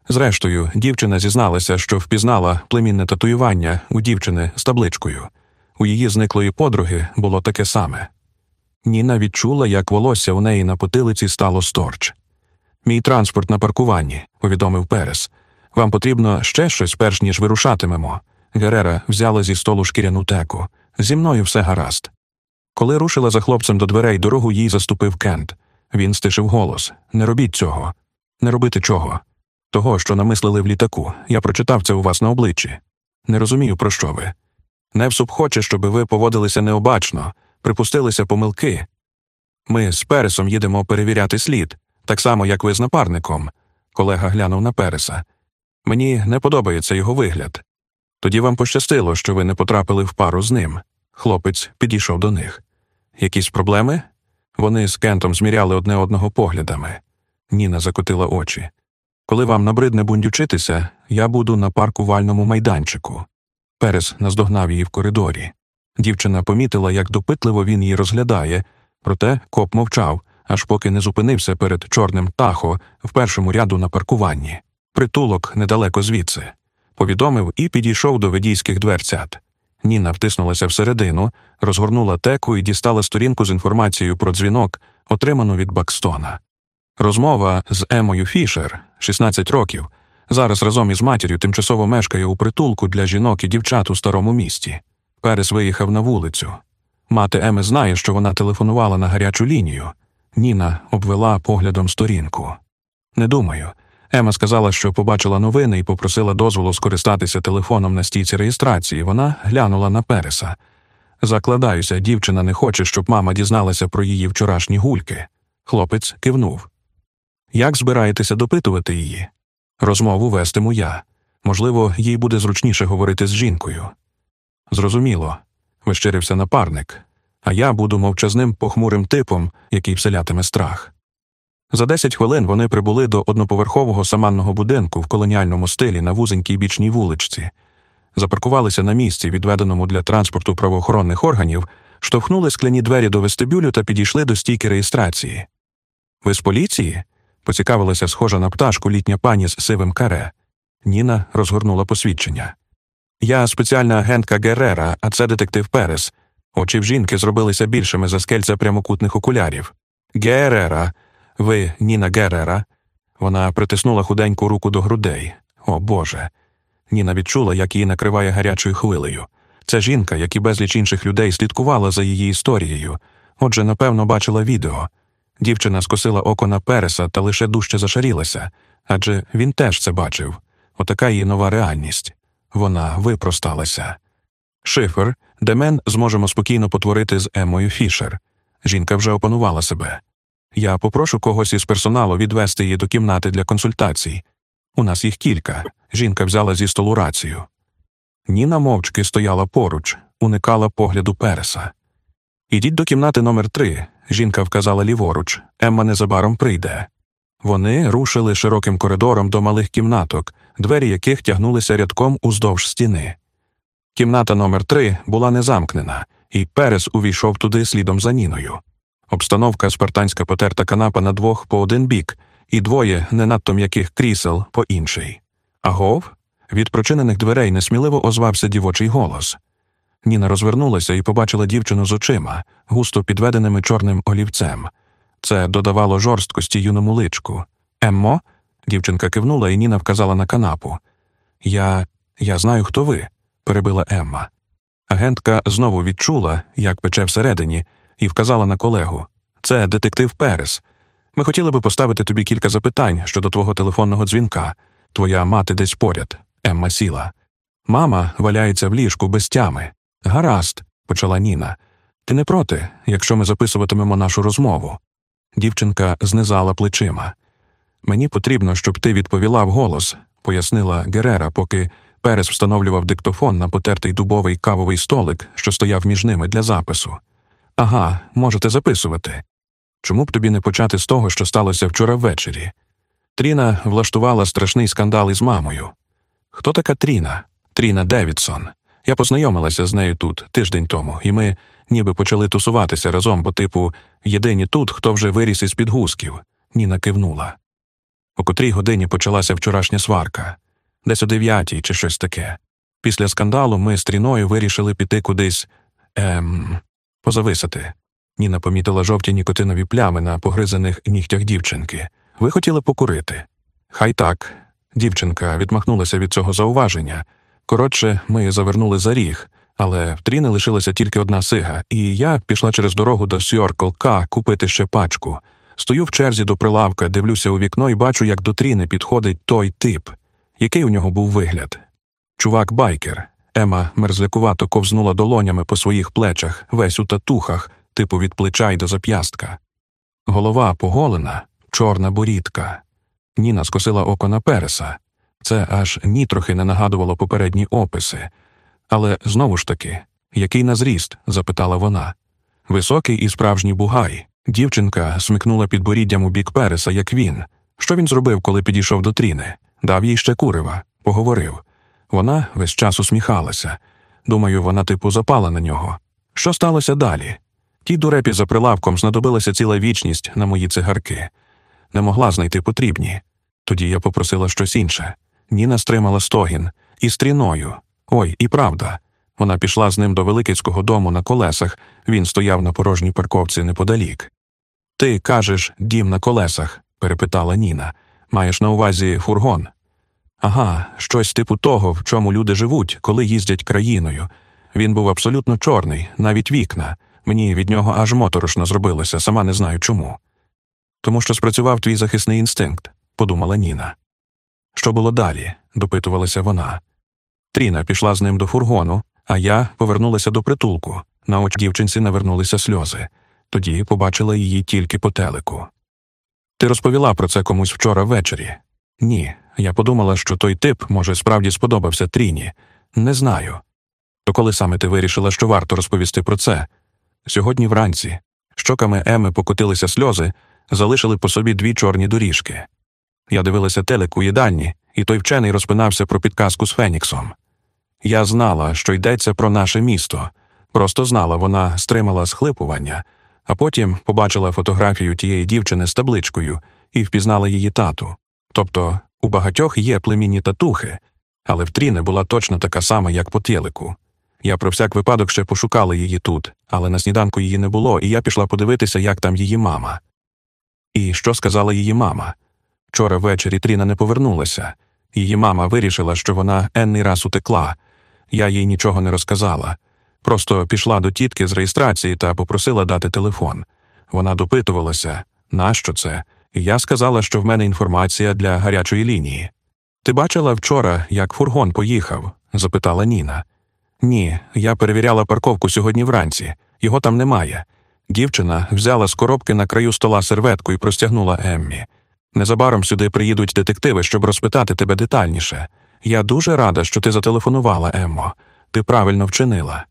Зрештою, дівчина зізналася, що впізнала племінне татуювання у дівчини з табличкою. У її зниклої подруги було таке саме. Ніна відчула, як волосся у неї на потилиці стало сторч. Мій транспорт на паркуванні, повідомив Перес. Вам потрібно ще щось, перш ніж вирушатимемо. Герера взяла зі столу шкіряну теку. Зі мною все гаразд. Коли рушила за хлопцем до дверей, дорогу їй заступив Кент. Він стишив голос Не робіть цього. Не робити чого. Того, що намислили в літаку. Я прочитав це у вас на обличчі. Не розумію, про що ви. Невсуп хоче, щоб ви поводилися необачно, припустилися помилки. Ми з Пересом їдемо перевіряти слід, так само, як ви з напарником. Колега глянув на Переса. Мені не подобається його вигляд. Тоді вам пощастило, що ви не потрапили в пару з ним. Хлопець підійшов до них. Якісь проблеми? Вони з Кентом зміряли одне одного поглядами. Ніна закотила очі. Коли вам набридне бундючитися, я буду на паркувальному майданчику. Перес наздогнав її в коридорі. Дівчина помітила, як допитливо він її розглядає, проте коп мовчав, аж поки не зупинився перед чорним тахо в першому ряду на паркуванні. Притулок недалеко звідси. Повідомив і підійшов до ведійських дверцят. Ніна втиснулася всередину, розгорнула теку і дістала сторінку з інформацією про дзвінок, отриману від Бакстона. Розмова з Емою Фішер, 16 років, зараз разом із матір'ю тимчасово мешкає у притулку для жінок і дівчат у старому місті. Перес виїхав на вулицю. Мати Еми знає, що вона телефонувала на гарячу лінію. Ніна обвела поглядом сторінку. Не думаю. Ема сказала, що побачила новини і попросила дозволу скористатися телефоном на стійці реєстрації. Вона глянула на Переса. Закладаюся, дівчина не хоче, щоб мама дізналася про її вчорашні гульки. Хлопець кивнув. Як збираєтеся допитувати її? Розмову вестиму я. Можливо, їй буде зручніше говорити з жінкою. Зрозуміло, вищирився напарник, а я буду мовчазним похмурим типом, який вселятиме страх. За десять хвилин вони прибули до одноповерхового саманного будинку в колоніальному стилі на вузенькій бічній вуличці, запаркувалися на місці, відведеному для транспорту правоохоронних органів, штовхнули скляні двері до вестибюлю та підійшли до стійки реєстрації. Ви з поліції? поцікавилася схожа на пташку літня пані з сивим каре. Ніна розгорнула посвідчення. Я спеціальна агентка Герера, а це детектив Перес. Очі в жінки зробилися більшими за скельця прямокутних окулярів. Герера, ви, Ніна Герера. Вона притиснула худеньку руку до грудей. О Боже. Ніна відчула, як її накриває гарячою хвилею. Ця жінка, як і безліч інших людей, слідкувала за її історією. Отже, напевно, бачила відео. Дівчина скосила око на Переса та лише дужче зашарілася, адже він теж це бачив. Отака її нова реальність. Вона випросталася. Шифер, де мен зможемо спокійно потворити з Емою Фішер. Жінка вже опанувала себе. Я попрошу когось із персоналу відвести її до кімнати для консультацій. У нас їх кілька. Жінка взяла зі столу рацію. Ніна мовчки стояла поруч, уникала погляду Переса. Ідіть до кімнати номер три. Жінка вказала ліворуч. Емма незабаром прийде. Вони рушили широким коридором до малих кімнаток, двері яких тягнулися рядком уздовж стіни. Кімната номер три була незамкнена, і Перес увійшов туди слідом за Ніною. Обстановка спартанська потерта канапа на двох по один бік, і двоє не надто м'яких крісел по інший. Агов? Від прочинених дверей несміливо озвався дівочий голос. Ніна розвернулася і побачила дівчину з очима, густо підведеними чорним олівцем. Це додавало жорсткості юному личку. Еммо? Дівчинка кивнула, і Ніна вказала на канапу. Я я знаю, хто ви, перебила Емма. Агентка знову відчула, як пече всередині, і вказала на колегу. Це детектив Перес. Ми хотіли би поставити тобі кілька запитань щодо твого телефонного дзвінка. Твоя мати десь поряд. Емма сіла. Мама валяється в ліжку без тями. Гаразд, почала Ніна. Ти не проти, якщо ми записуватимемо нашу розмову. Дівчинка знизала плечима. Мені потрібно, щоб ти відповіла вголос, пояснила Герера, поки Перес встановлював диктофон на потертий дубовий кавовий столик, що стояв між ними для запису. Ага, можете записувати. Чому б тобі не почати з того, що сталося вчора ввечері? Тріна влаштувала страшний скандал із мамою. Хто така Тріна? Тріна Девідсон. Я познайомилася з нею тут тиждень тому, і ми ніби почали тусуватися разом, бо, типу, єдині тут, хто вже виріс із підгузків. Ніна кивнула. О котрій годині почалася вчорашня сварка, десь о дев'ятій чи щось таке. Після скандалу ми з Тріною вирішили піти кудись ем, позависати. Ніна помітила жовті нікотинові плями на погризаних нігтях дівчинки. Ви хотіли покурити? Хай так. Дівчинка відмахнулася від цього зауваження. Коротше, ми завернули за ріг, але в Тріни лишилася тільки одна сига, і я пішла через дорогу до Сьоркл К купити ще пачку. Стою в черзі до прилавка, дивлюся у вікно і бачу, як до Тріни підходить той тип, який у нього був вигляд. Чувак байкер. Ема мерзлякувато ковзнула долонями по своїх плечах, весь у татухах, типу від плеча й до зап'ястка. Голова поголена, чорна борідка. Ніна скосила око на переса. Це аж нітрохи не нагадувало попередні описи. Але знову ж таки, який на зріст? запитала вона. Високий і справжній бугай. Дівчинка смикнула підборіддям у бік Переса, як він. Що він зробив, коли підійшов до Тріни? Дав їй ще курива, поговорив. Вона весь час усміхалася. Думаю, вона типу запала на нього. Що сталося далі? Тій дурепі за прилавком знадобилася ціла вічність на мої цигарки. Не могла знайти потрібні. Тоді я попросила щось інше. Ніна стримала стогін і стріною. Ой, і правда. Вона пішла з ним до великицького дому на колесах, він стояв на порожній парковці неподалік. Ти кажеш, дім на колесах? перепитала Ніна. Маєш на увазі фургон? Ага, щось типу того, в чому люди живуть, коли їздять країною. Він був абсолютно чорний, навіть вікна. Мені від нього аж моторошно зробилося, сама не знаю чому. Тому що спрацював твій захисний інстинкт, подумала Ніна. Що було далі? допитувалася вона. Тріна пішла з ним до фургону, а я повернулася до притулку. На очі дівчинці навернулися сльози. Тоді побачила її тільки по телеку. Ти розповіла про це комусь вчора ввечері? Ні. Я подумала, що той тип, може, справді сподобався Тріні. Не знаю. То коли саме ти вирішила, що варто розповісти про це? Сьогодні вранці. Щоками Еми покотилися сльози, залишили по собі дві чорні доріжки. Я дивилася телек у їдальні, і той вчений розпинався про підказку з Феніксом. Я знала, що йдеться про наше місто, просто знала, вона стримала схлипування, а потім побачила фотографію тієї дівчини з табличкою і впізнала її тату. Тобто у багатьох є племінні татухи, але в Тріни була точно така сама, як по телеку. Я про всяк випадок ще пошукала її тут, але на сніданку її не було, і я пішла подивитися, як там її мама. І що сказала її мама? Вчора ввечері Тріна не повернулася. Її мама вирішила, що вона енний раз утекла. Я їй нічого не розказала. Просто пішла до тітки з реєстрації та попросила дати телефон. Вона допитувалася, нащо це, я сказала, що в мене інформація для гарячої лінії. Ти бачила вчора, як фургон поїхав? запитала Ніна. Ні, я перевіряла парковку сьогодні вранці, його там немає. Дівчина взяла з коробки на краю стола серветку і простягнула Еммі. Незабаром сюди приїдуть детективи, щоб розпитати тебе детальніше. Я дуже рада, що ти зателефонувала, Еммо. Ти правильно вчинила.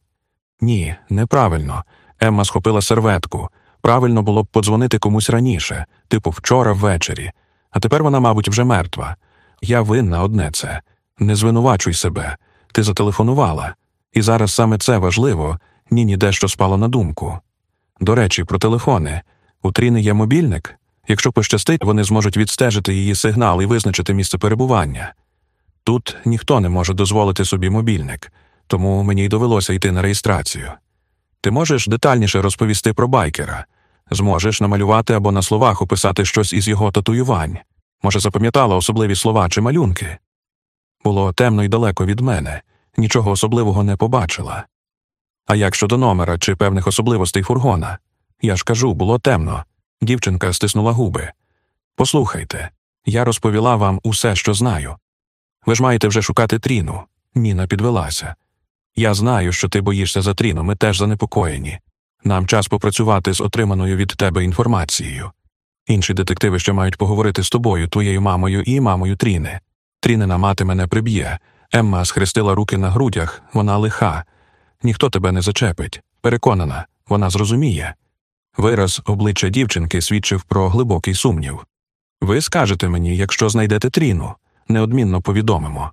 Ні, неправильно. Емма схопила серветку. Правильно було б подзвонити комусь раніше, типу вчора ввечері. А тепер вона, мабуть, вже мертва. Я винна одне це. Не звинувачуй себе. Ти зателефонувала. І зараз саме це важливо, ніні дещо спало на думку. До речі, про телефони. У Тріни є мобільник. Якщо пощастить, вони зможуть відстежити її сигнал і визначити місце перебування. Тут ніхто не може дозволити собі мобільник, тому мені й довелося йти на реєстрацію. Ти можеш детальніше розповісти про байкера, зможеш намалювати або на словах описати щось із його татуювань. Може, запам'ятала особливі слова чи малюнки? Було темно і далеко від мене, нічого особливого не побачила. А як щодо номера чи певних особливостей фургона? Я ж кажу, було темно. Дівчинка стиснула губи. Послухайте, я розповіла вам усе, що знаю. Ви ж маєте вже шукати Тріну. Ніна підвелася. Я знаю, що ти боїшся за Тріну, ми теж занепокоєні. Нам час попрацювати з отриманою від тебе інформацією. Інші детективи ще мають поговорити з тобою, твоєю мамою і мамою Тріни. Трінина мати мене приб'є. Емма схрестила руки на грудях, вона лиха. Ніхто тебе не зачепить. Переконана, вона зрозуміє. Вираз обличчя дівчинки свідчив про глибокий сумнів. Ви скажете мені, якщо знайдете Тріну, неодмінно повідомимо.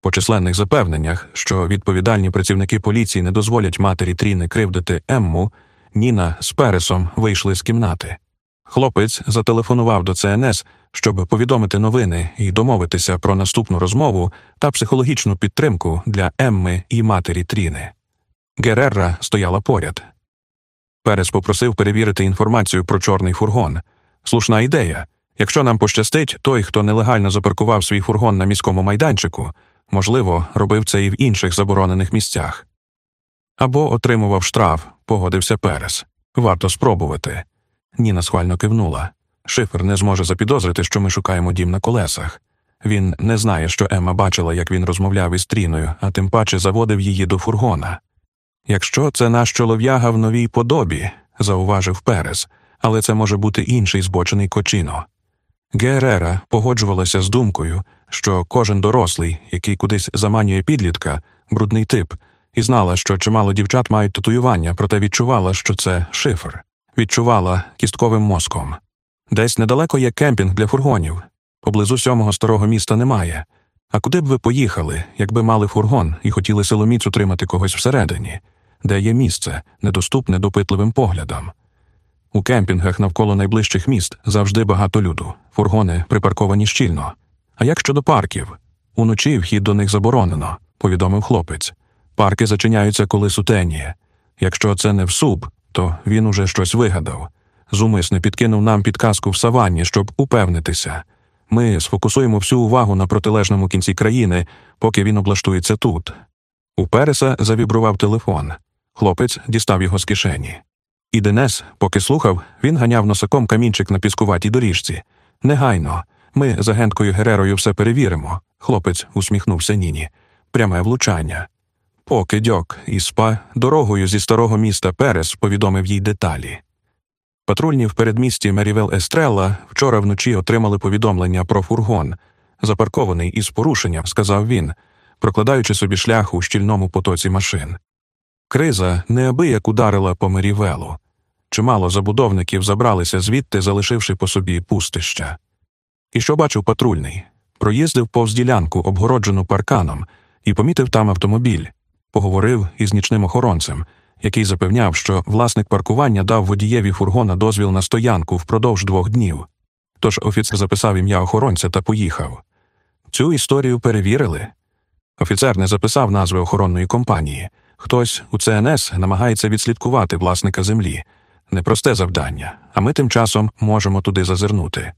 По численних запевненнях, що відповідальні працівники поліції не дозволять матері Тріни кривдити Емму, Ніна з Пересом вийшли з кімнати. Хлопець зателефонував до ЦНС, щоб повідомити новини і домовитися про наступну розмову та психологічну підтримку для Емми і матері Тріни. Герерра стояла поряд. Перес попросив перевірити інформацію про чорний фургон. Слушна ідея. Якщо нам пощастить, той, хто нелегально запаркував свій фургон на міському майданчику, можливо, робив це і в інших заборонених місцях. Або отримував штраф, погодився Перес. Варто спробувати. Ніна схвально кивнула. Шифер не зможе запідозрити, що ми шукаємо дім на колесах. Він не знає, що Емма бачила, як він розмовляв із Тріною, а тим паче заводив її до фургона. Якщо це наш чолов'яга в новій подобі, зауважив Перес, але це може бути інший збочений кочино. Герера погоджувалася з думкою, що кожен дорослий, який кудись заманює підлітка, брудний тип, і знала, що чимало дівчат мають татуювання, проте відчувала, що це шифр, відчувала кістковим мозком. Десь недалеко є кемпінг для фургонів, поблизу сьомого старого міста немає. А куди б ви поїхали, якби мали фургон і хотіли силоміць утримати когось всередині, де є місце, недоступне допитливим поглядам? У кемпінгах навколо найближчих міст завжди багато люду, фургони припарковані щільно. А як щодо парків? Уночі вхід до них заборонено, повідомив хлопець. Парки зачиняються, коли сутеніє. Якщо це не в суп, то він уже щось вигадав. Зумисне підкинув нам підказку в саванні, щоб упевнитися. Ми сфокусуємо всю увагу на протилежному кінці країни, поки він облаштується тут. У Переса завібрував телефон. Хлопець дістав його з кишені. І Денес, поки слухав, він ганяв носаком камінчик на піскуватій доріжці. Негайно. Ми з агенткою Герерою все перевіримо. Хлопець усміхнувся Ніні. Пряме влучання. Поки дьок і спа дорогою зі старого міста Перес повідомив їй деталі. Патрульні в передмісті Мерівел Естрелла вчора вночі отримали повідомлення про фургон, запаркований із порушенням, сказав він, прокладаючи собі шлях у щільному потоці машин. Криза неабияк ударила по Мерівелу. Чимало забудовників забралися звідти, залишивши по собі пустища. І що бачив патрульний? Проїздив повз ділянку, обгороджену парканом, і помітив там автомобіль. Поговорив із нічним охоронцем, який запевняв, що власник паркування дав водієві фургона дозвіл на стоянку впродовж двох днів. Тож офіцер записав ім'я охоронця та поїхав. Цю історію перевірили. Офіцер не записав назви охоронної компанії. Хтось у ЦНС намагається відслідкувати власника землі. Непросте завдання, а ми тим часом можемо туди зазирнути.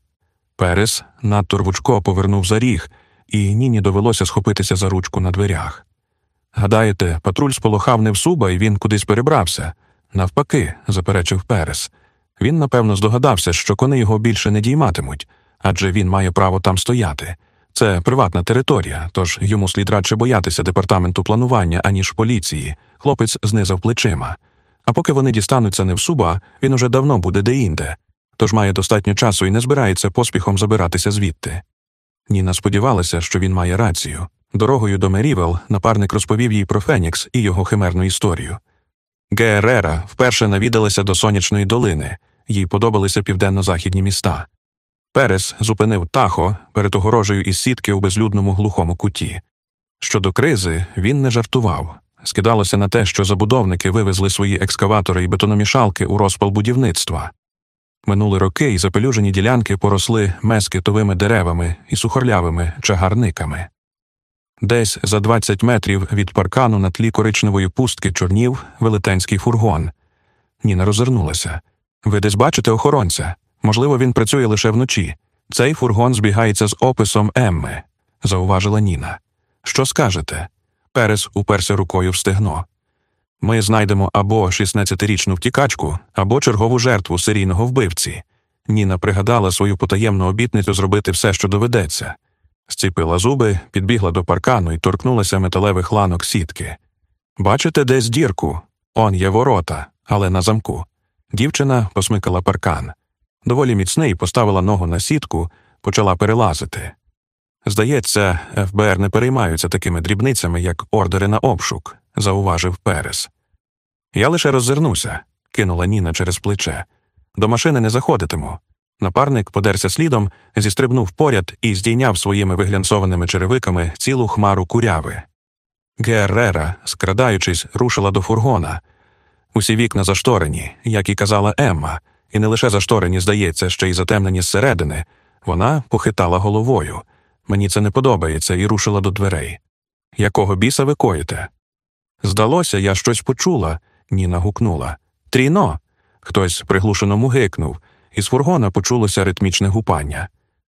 Перес надто рвучко повернув за ріг, і Ніні довелося схопитися за ручку на дверях. Гадаєте, патруль сполохав не в суба і він кудись перебрався? Навпаки, заперечив Перес. Він, напевно, здогадався, що кони його більше не дійматимуть, адже він має право там стояти. Це приватна територія, тож йому слід радше боятися департаменту планування, аніж поліції. Хлопець знизав плечима. А поки вони дістануться не в суба, він уже давно буде деінде, тож має достатньо часу і не збирається поспіхом забиратися звідти. Ніна сподівалася, що він має рацію. Дорогою до Мерівел напарник розповів їй про Фенікс і його химерну історію. Герера вперше навідалася до сонячної долини, їй подобалися південно-західні міста. Перес зупинив тахо перед огорожею із сітки у безлюдному глухому куті. Щодо кризи він не жартував. Скидалося на те, що забудовники вивезли свої екскаватори і бетономішалки у розпал будівництва. Минули роки і запелюжені ділянки поросли мескитовими деревами і сухорлявими чагарниками. Десь за 20 метрів від паркану на тлі коричневої пустки чорнів велетенський фургон. Ніна розвернулася. Ви десь бачите охоронця? Можливо, він працює лише вночі. Цей фургон збігається з описом Емми, зауважила Ніна. Що скажете? Перес уперся рукою в стегно. Ми знайдемо або 16-річну втікачку, або чергову жертву серійного вбивці. Ніна пригадала свою потаємну обітницю зробити все, що доведеться. Зціпила зуби, підбігла до паркану і торкнулася металевих ланок сітки. Бачите, десь дірку? Он є ворота, але на замку. Дівчина посмикала паркан. Доволі міцний поставила ногу на сітку, почала перелазити. Здається, ФБР не переймаються такими дрібницями, як ордери на обшук, зауважив Перес. Я лише роззирнуся, кинула Ніна через плече. До машини не заходитиму. Напарник подерся слідом, зістрибнув поряд і здійняв своїми виглянцованими черевиками цілу хмару куряви. Геррера, скрадаючись, рушила до фургона. Усі вікна зашторені, як і казала Емма, і не лише зашторені, здається, ще й затемнені зсередини. Вона похитала головою. Мені це не подобається, і рушила до дверей. Якого біса ви коїте? Здалося, я щось почула, Ніна гукнула. Тріно. Хтось приглушено мугикнув, із фургона почулося ритмічне гупання.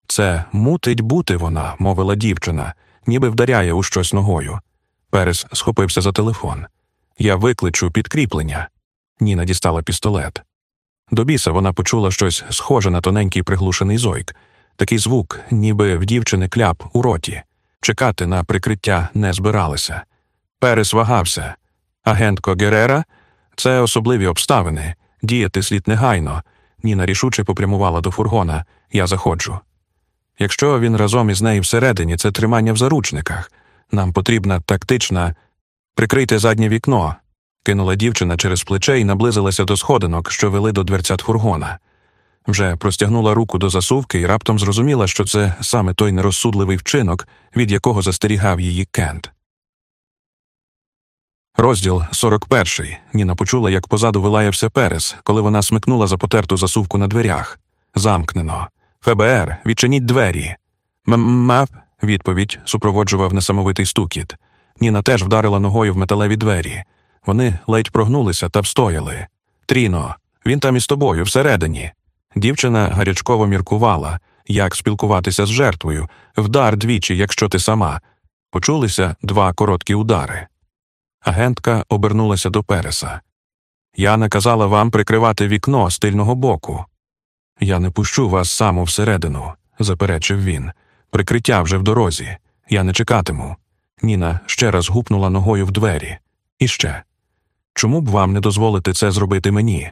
Це мутить бути вона, мовила дівчина, ніби вдаряє у щось ногою. Перес схопився за телефон. Я викличу підкріплення. Ніна дістала пістолет. До біса вона почула щось схоже на тоненький приглушений зойк, такий звук, ніби в дівчини кляп у роті. Чекати на прикриття не збиралися. Перес вагався. Агентко Герера це особливі обставини. Діяти слід негайно. Ніна рішуче попрямувала до фургона. Я заходжу. Якщо він разом із нею всередині, це тримання в заручниках. Нам потрібна тактична прикрийте заднє вікно. Кинула дівчина через плече і наблизилася до сходинок, що вели до дверцят фургона. Вже простягнула руку до засувки і раптом зрозуміла, що це саме той нерозсудливий вчинок, від якого застерігав її Кент. Розділ 41. Ніна почула, як позаду вилаявся Перес, коли вона смикнула за потерту засувку на дверях. Замкнено. ФБР, відчиніть двері. Мап. Відповідь супроводжував несамовитий стукіт. Ніна теж вдарила ногою в металеві двері. Вони ледь прогнулися та встояли. Тріно, він там із тобою, всередині. Дівчина гарячково міркувала, як спілкуватися з жертвою, вдар двічі, якщо ти сама. Почулися два короткі удари. Агентка обернулася до Переса. Я наказала вам прикривати вікно з тильного боку. Я не пущу вас саму всередину, заперечив він. Прикриття вже в дорозі. Я не чекатиму. Ніна ще раз гупнула ногою в двері. І ще. Чому б вам не дозволити це зробити мені?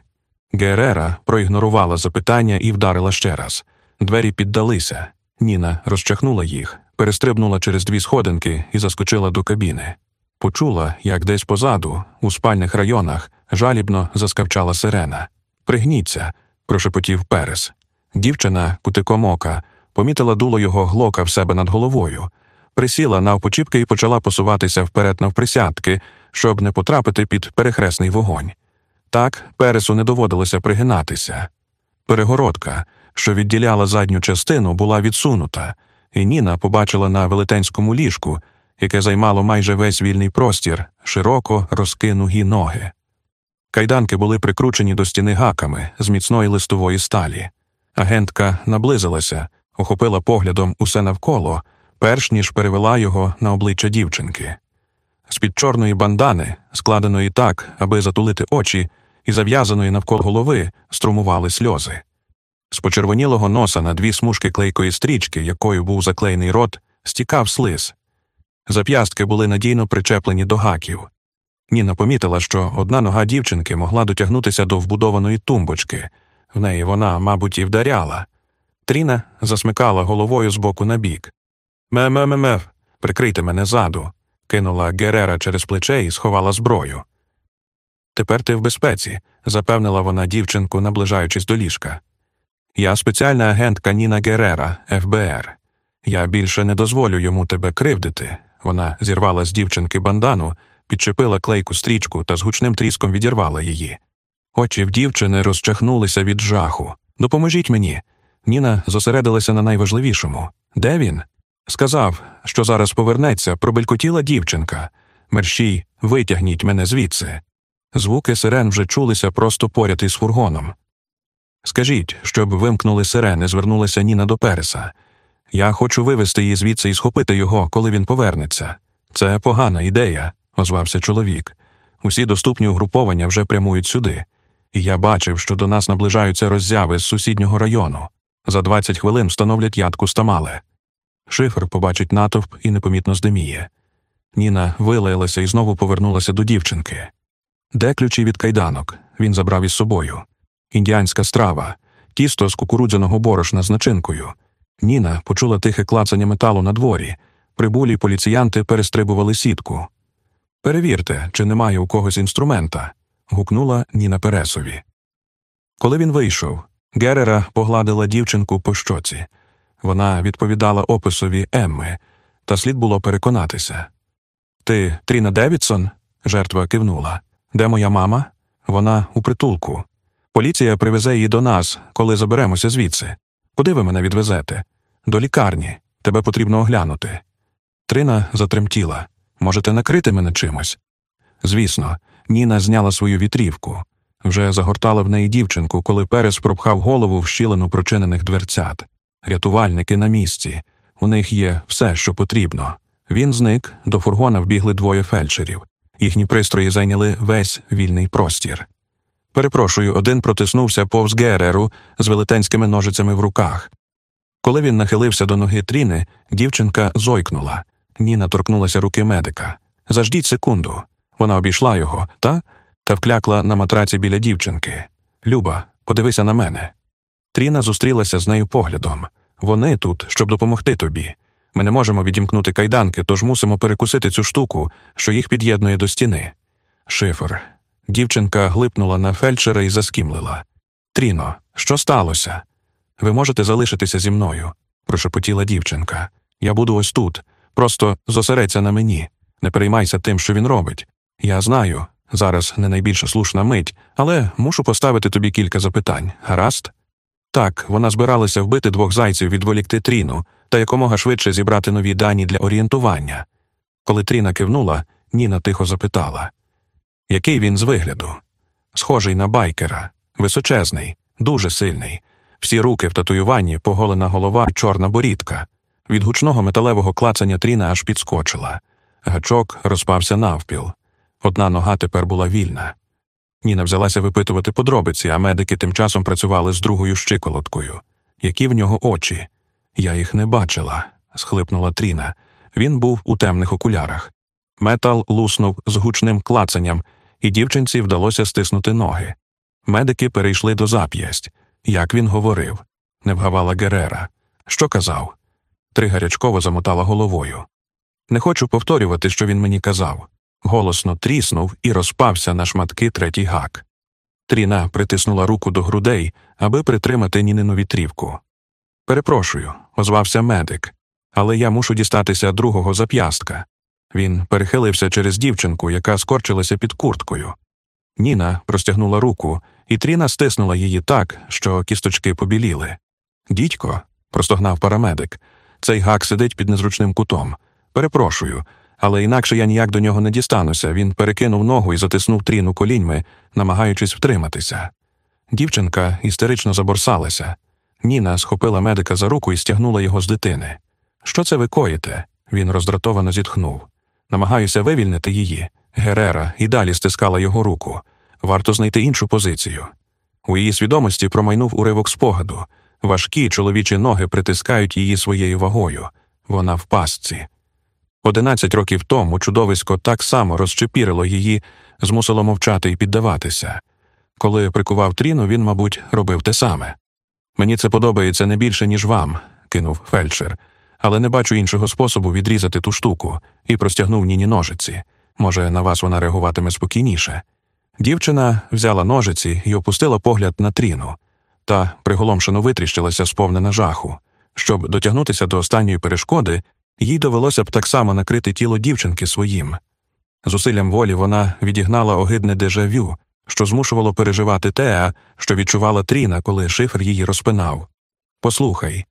Герера проігнорувала запитання і вдарила ще раз. Двері піддалися. Ніна розчахнула їх, перестрибнула через дві сходинки і заскочила до кабіни. Почула, як десь позаду, у спальних районах, жалібно заскавчала сирена. Пригніться, прошепотів Перес. Дівчина, кутиком ока, помітила дуло його глока в себе над головою, присіла навпочіпки і почала посуватися вперед навприсядки, щоб не потрапити під перехресний вогонь. Так Пересу не доводилося пригинатися. Перегородка, що відділяла задню частину, була відсунута, і Ніна побачила на велетенському ліжку, яке займало майже весь вільний простір, широко розкинугі ноги. Кайданки були прикручені до стіни гаками з міцної листової сталі. Агентка наблизилася, охопила поглядом усе навколо, перш ніж перевела його на обличчя дівчинки. З під чорної бандани, складеної так, аби затулити очі, і зав'язаної навколо голови струмували сльози. З почервонілого носа на дві смужки клейкої стрічки, якою був заклеєний рот, стікав слиз. Зап'ястки були надійно причеплені до гаків. Ніна помітила, що одна нога дівчинки могла дотягнутися до вбудованої тумбочки, в неї вона, мабуть, і вдаряла. Тріна засмикала головою з боку на бік. Ме-ме-ме-мев, прикрийте мене ззаду, кинула Герера через плече і сховала зброю. Тепер ти в безпеці, запевнила вона дівчинку, наближаючись до ліжка. Я спеціальна агентка Ніна Герера, ФБР. Я більше не дозволю йому тебе кривдити. Вона зірвала з дівчинки бандану, підчепила клейку стрічку та з гучним тріском відірвала її. Очі в дівчини розчахнулися від жаху. Допоможіть мені. Ніна зосередилася на найважливішому. Де він? Сказав, що зараз повернеться, пробелькотіла дівчинка. Мерщій, витягніть мене звідси. Звуки сирен вже чулися просто поряд із фургоном. Скажіть, щоб вимкнули сирени, звернулася Ніна до Переса. Я хочу вивезти її звідси і схопити його, коли він повернеться. Це погана ідея, озвався чоловік. Усі доступні угруповання вже прямують сюди. І я бачив, що до нас наближаються роззяви з сусіднього району. За 20 хвилин встановлять ядку стамале. Шифр побачить натовп і непомітно здиміє. Ніна вилаялася і знову повернулася до дівчинки. Де ключі від кайданок? Він забрав із собою. Індіанська страва, тісто з кукурудзяного борошна з начинкою. Ніна почула тихе клацання металу на дворі. Прибулі поліціянти перестрибували сітку. Перевірте, чи немає у когось інструмента. гукнула Ніна Пересові. Коли він вийшов, Герера погладила дівчинку по щоці. Вона відповідала описові Емми, та слід було переконатися. Ти Тріна Девідсон? жертва кивнула. Де моя мама? Вона у притулку. Поліція привезе її до нас, коли заберемося звідси. Куди ви мене відвезете? До лікарні. Тебе потрібно оглянути. Трина затремтіла. Можете накрити мене чимось? Звісно, Ніна зняла свою вітрівку. Вже загортала в неї дівчинку, коли Перес пропхав голову в щілину прочинених дверцят. Рятувальники на місці. У них є все, що потрібно. Він зник, до фургона вбігли двоє фельдшерів. Їхні пристрої зайняли весь вільний простір. Перепрошую, один протиснувся повз Гереру з велетенськими ножицями в руках. Коли він нахилився до ноги Тріни, дівчинка зойкнула. Ніна торкнулася руки медика. Заждіть секунду. Вона обійшла його, та та вклякла на матраці біля дівчинки. Люба, подивися на мене. Тріна зустрілася з нею поглядом. Вони тут, щоб допомогти тобі. Ми не можемо відімкнути кайданки, тож мусимо перекусити цю штуку, що їх під'єднує до стіни. Шифр. Дівчинка глипнула на фельдшера і заскімлила. Тріно, що сталося? Ви можете залишитися зі мною, прошепотіла дівчинка. Я буду ось тут. Просто зосередься на мені. Не переймайся тим, що він робить. Я знаю, зараз не найбільша слушна мить, але мушу поставити тобі кілька запитань. Гаразд? Так, вона збиралася вбити двох зайців, відволікти Тріну та якомога швидше зібрати нові дані для орієнтування. Коли Тріна кивнула, Ніна тихо запитала який він з вигляду? Схожий на байкера, височезний, дуже сильний, всі руки в татуюванні, поголена голова, чорна борідка. Від гучного металевого клацання Тріна аж підскочила. Гачок розпався навпіл. Одна нога тепер була вільна. Ніна взялася випитувати подробиці, а медики тим часом працювали з другою щиколоткою. Які в нього очі? Я їх не бачила, схлипнула Тріна. Він був у темних окулярах. Метал луснув з гучним клацанням, і дівчинці вдалося стиснути ноги. Медики перейшли до зап'ясть. Як він говорив, не вгавала Герера. Що казав? Три гарячково замотала головою. Не хочу повторювати, що він мені казав. Голосно тріснув і розпався на шматки третій гак. Тріна притиснула руку до грудей, аби притримати Нінину вітрівку. Перепрошую, озвався медик, але я мушу дістатися другого зап'ястка. Він перехилився через дівчинку, яка скорчилася під курткою. Ніна простягнула руку, і Тріна стиснула її так, що кісточки побіліли. Дідько, простогнав парамедик, цей гак сидить під незручним кутом. Перепрошую, але інакше я ніяк до нього не дістануся. Він перекинув ногу і затиснув тріну коліньми, намагаючись втриматися. Дівчинка істерично заборсалася. Ніна схопила медика за руку і стягнула його з дитини. Що це ви коїте? Він роздратовано зітхнув. Намагаюся вивільнити її. Герера і далі стискала його руку. Варто знайти іншу позицію. У її свідомості промайнув уривок спогаду. Важкі чоловічі ноги притискають її своєю вагою. Вона в пастці. Одинадцять років тому чудовисько так само розчепірило її, змусило мовчати і піддаватися. Коли прикував тріну, він, мабуть, робив те саме. Мені це подобається не більше, ніж вам, кинув фельдшер але не бачу іншого способу відрізати ту штуку і простягнув ніні ножиці. Може, на вас вона реагуватиме спокійніше. Дівчина взяла ножиці і опустила погляд на тріну. Та приголомшено витріщилася, сповнена жаху. Щоб дотягнутися до останньої перешкоди, їй довелося б так само накрити тіло дівчинки своїм. Зусиллям волі вона відігнала огидне дежавю, що змушувало переживати Теа, що відчувала Тріна, коли шифр її розпинав. Послухай,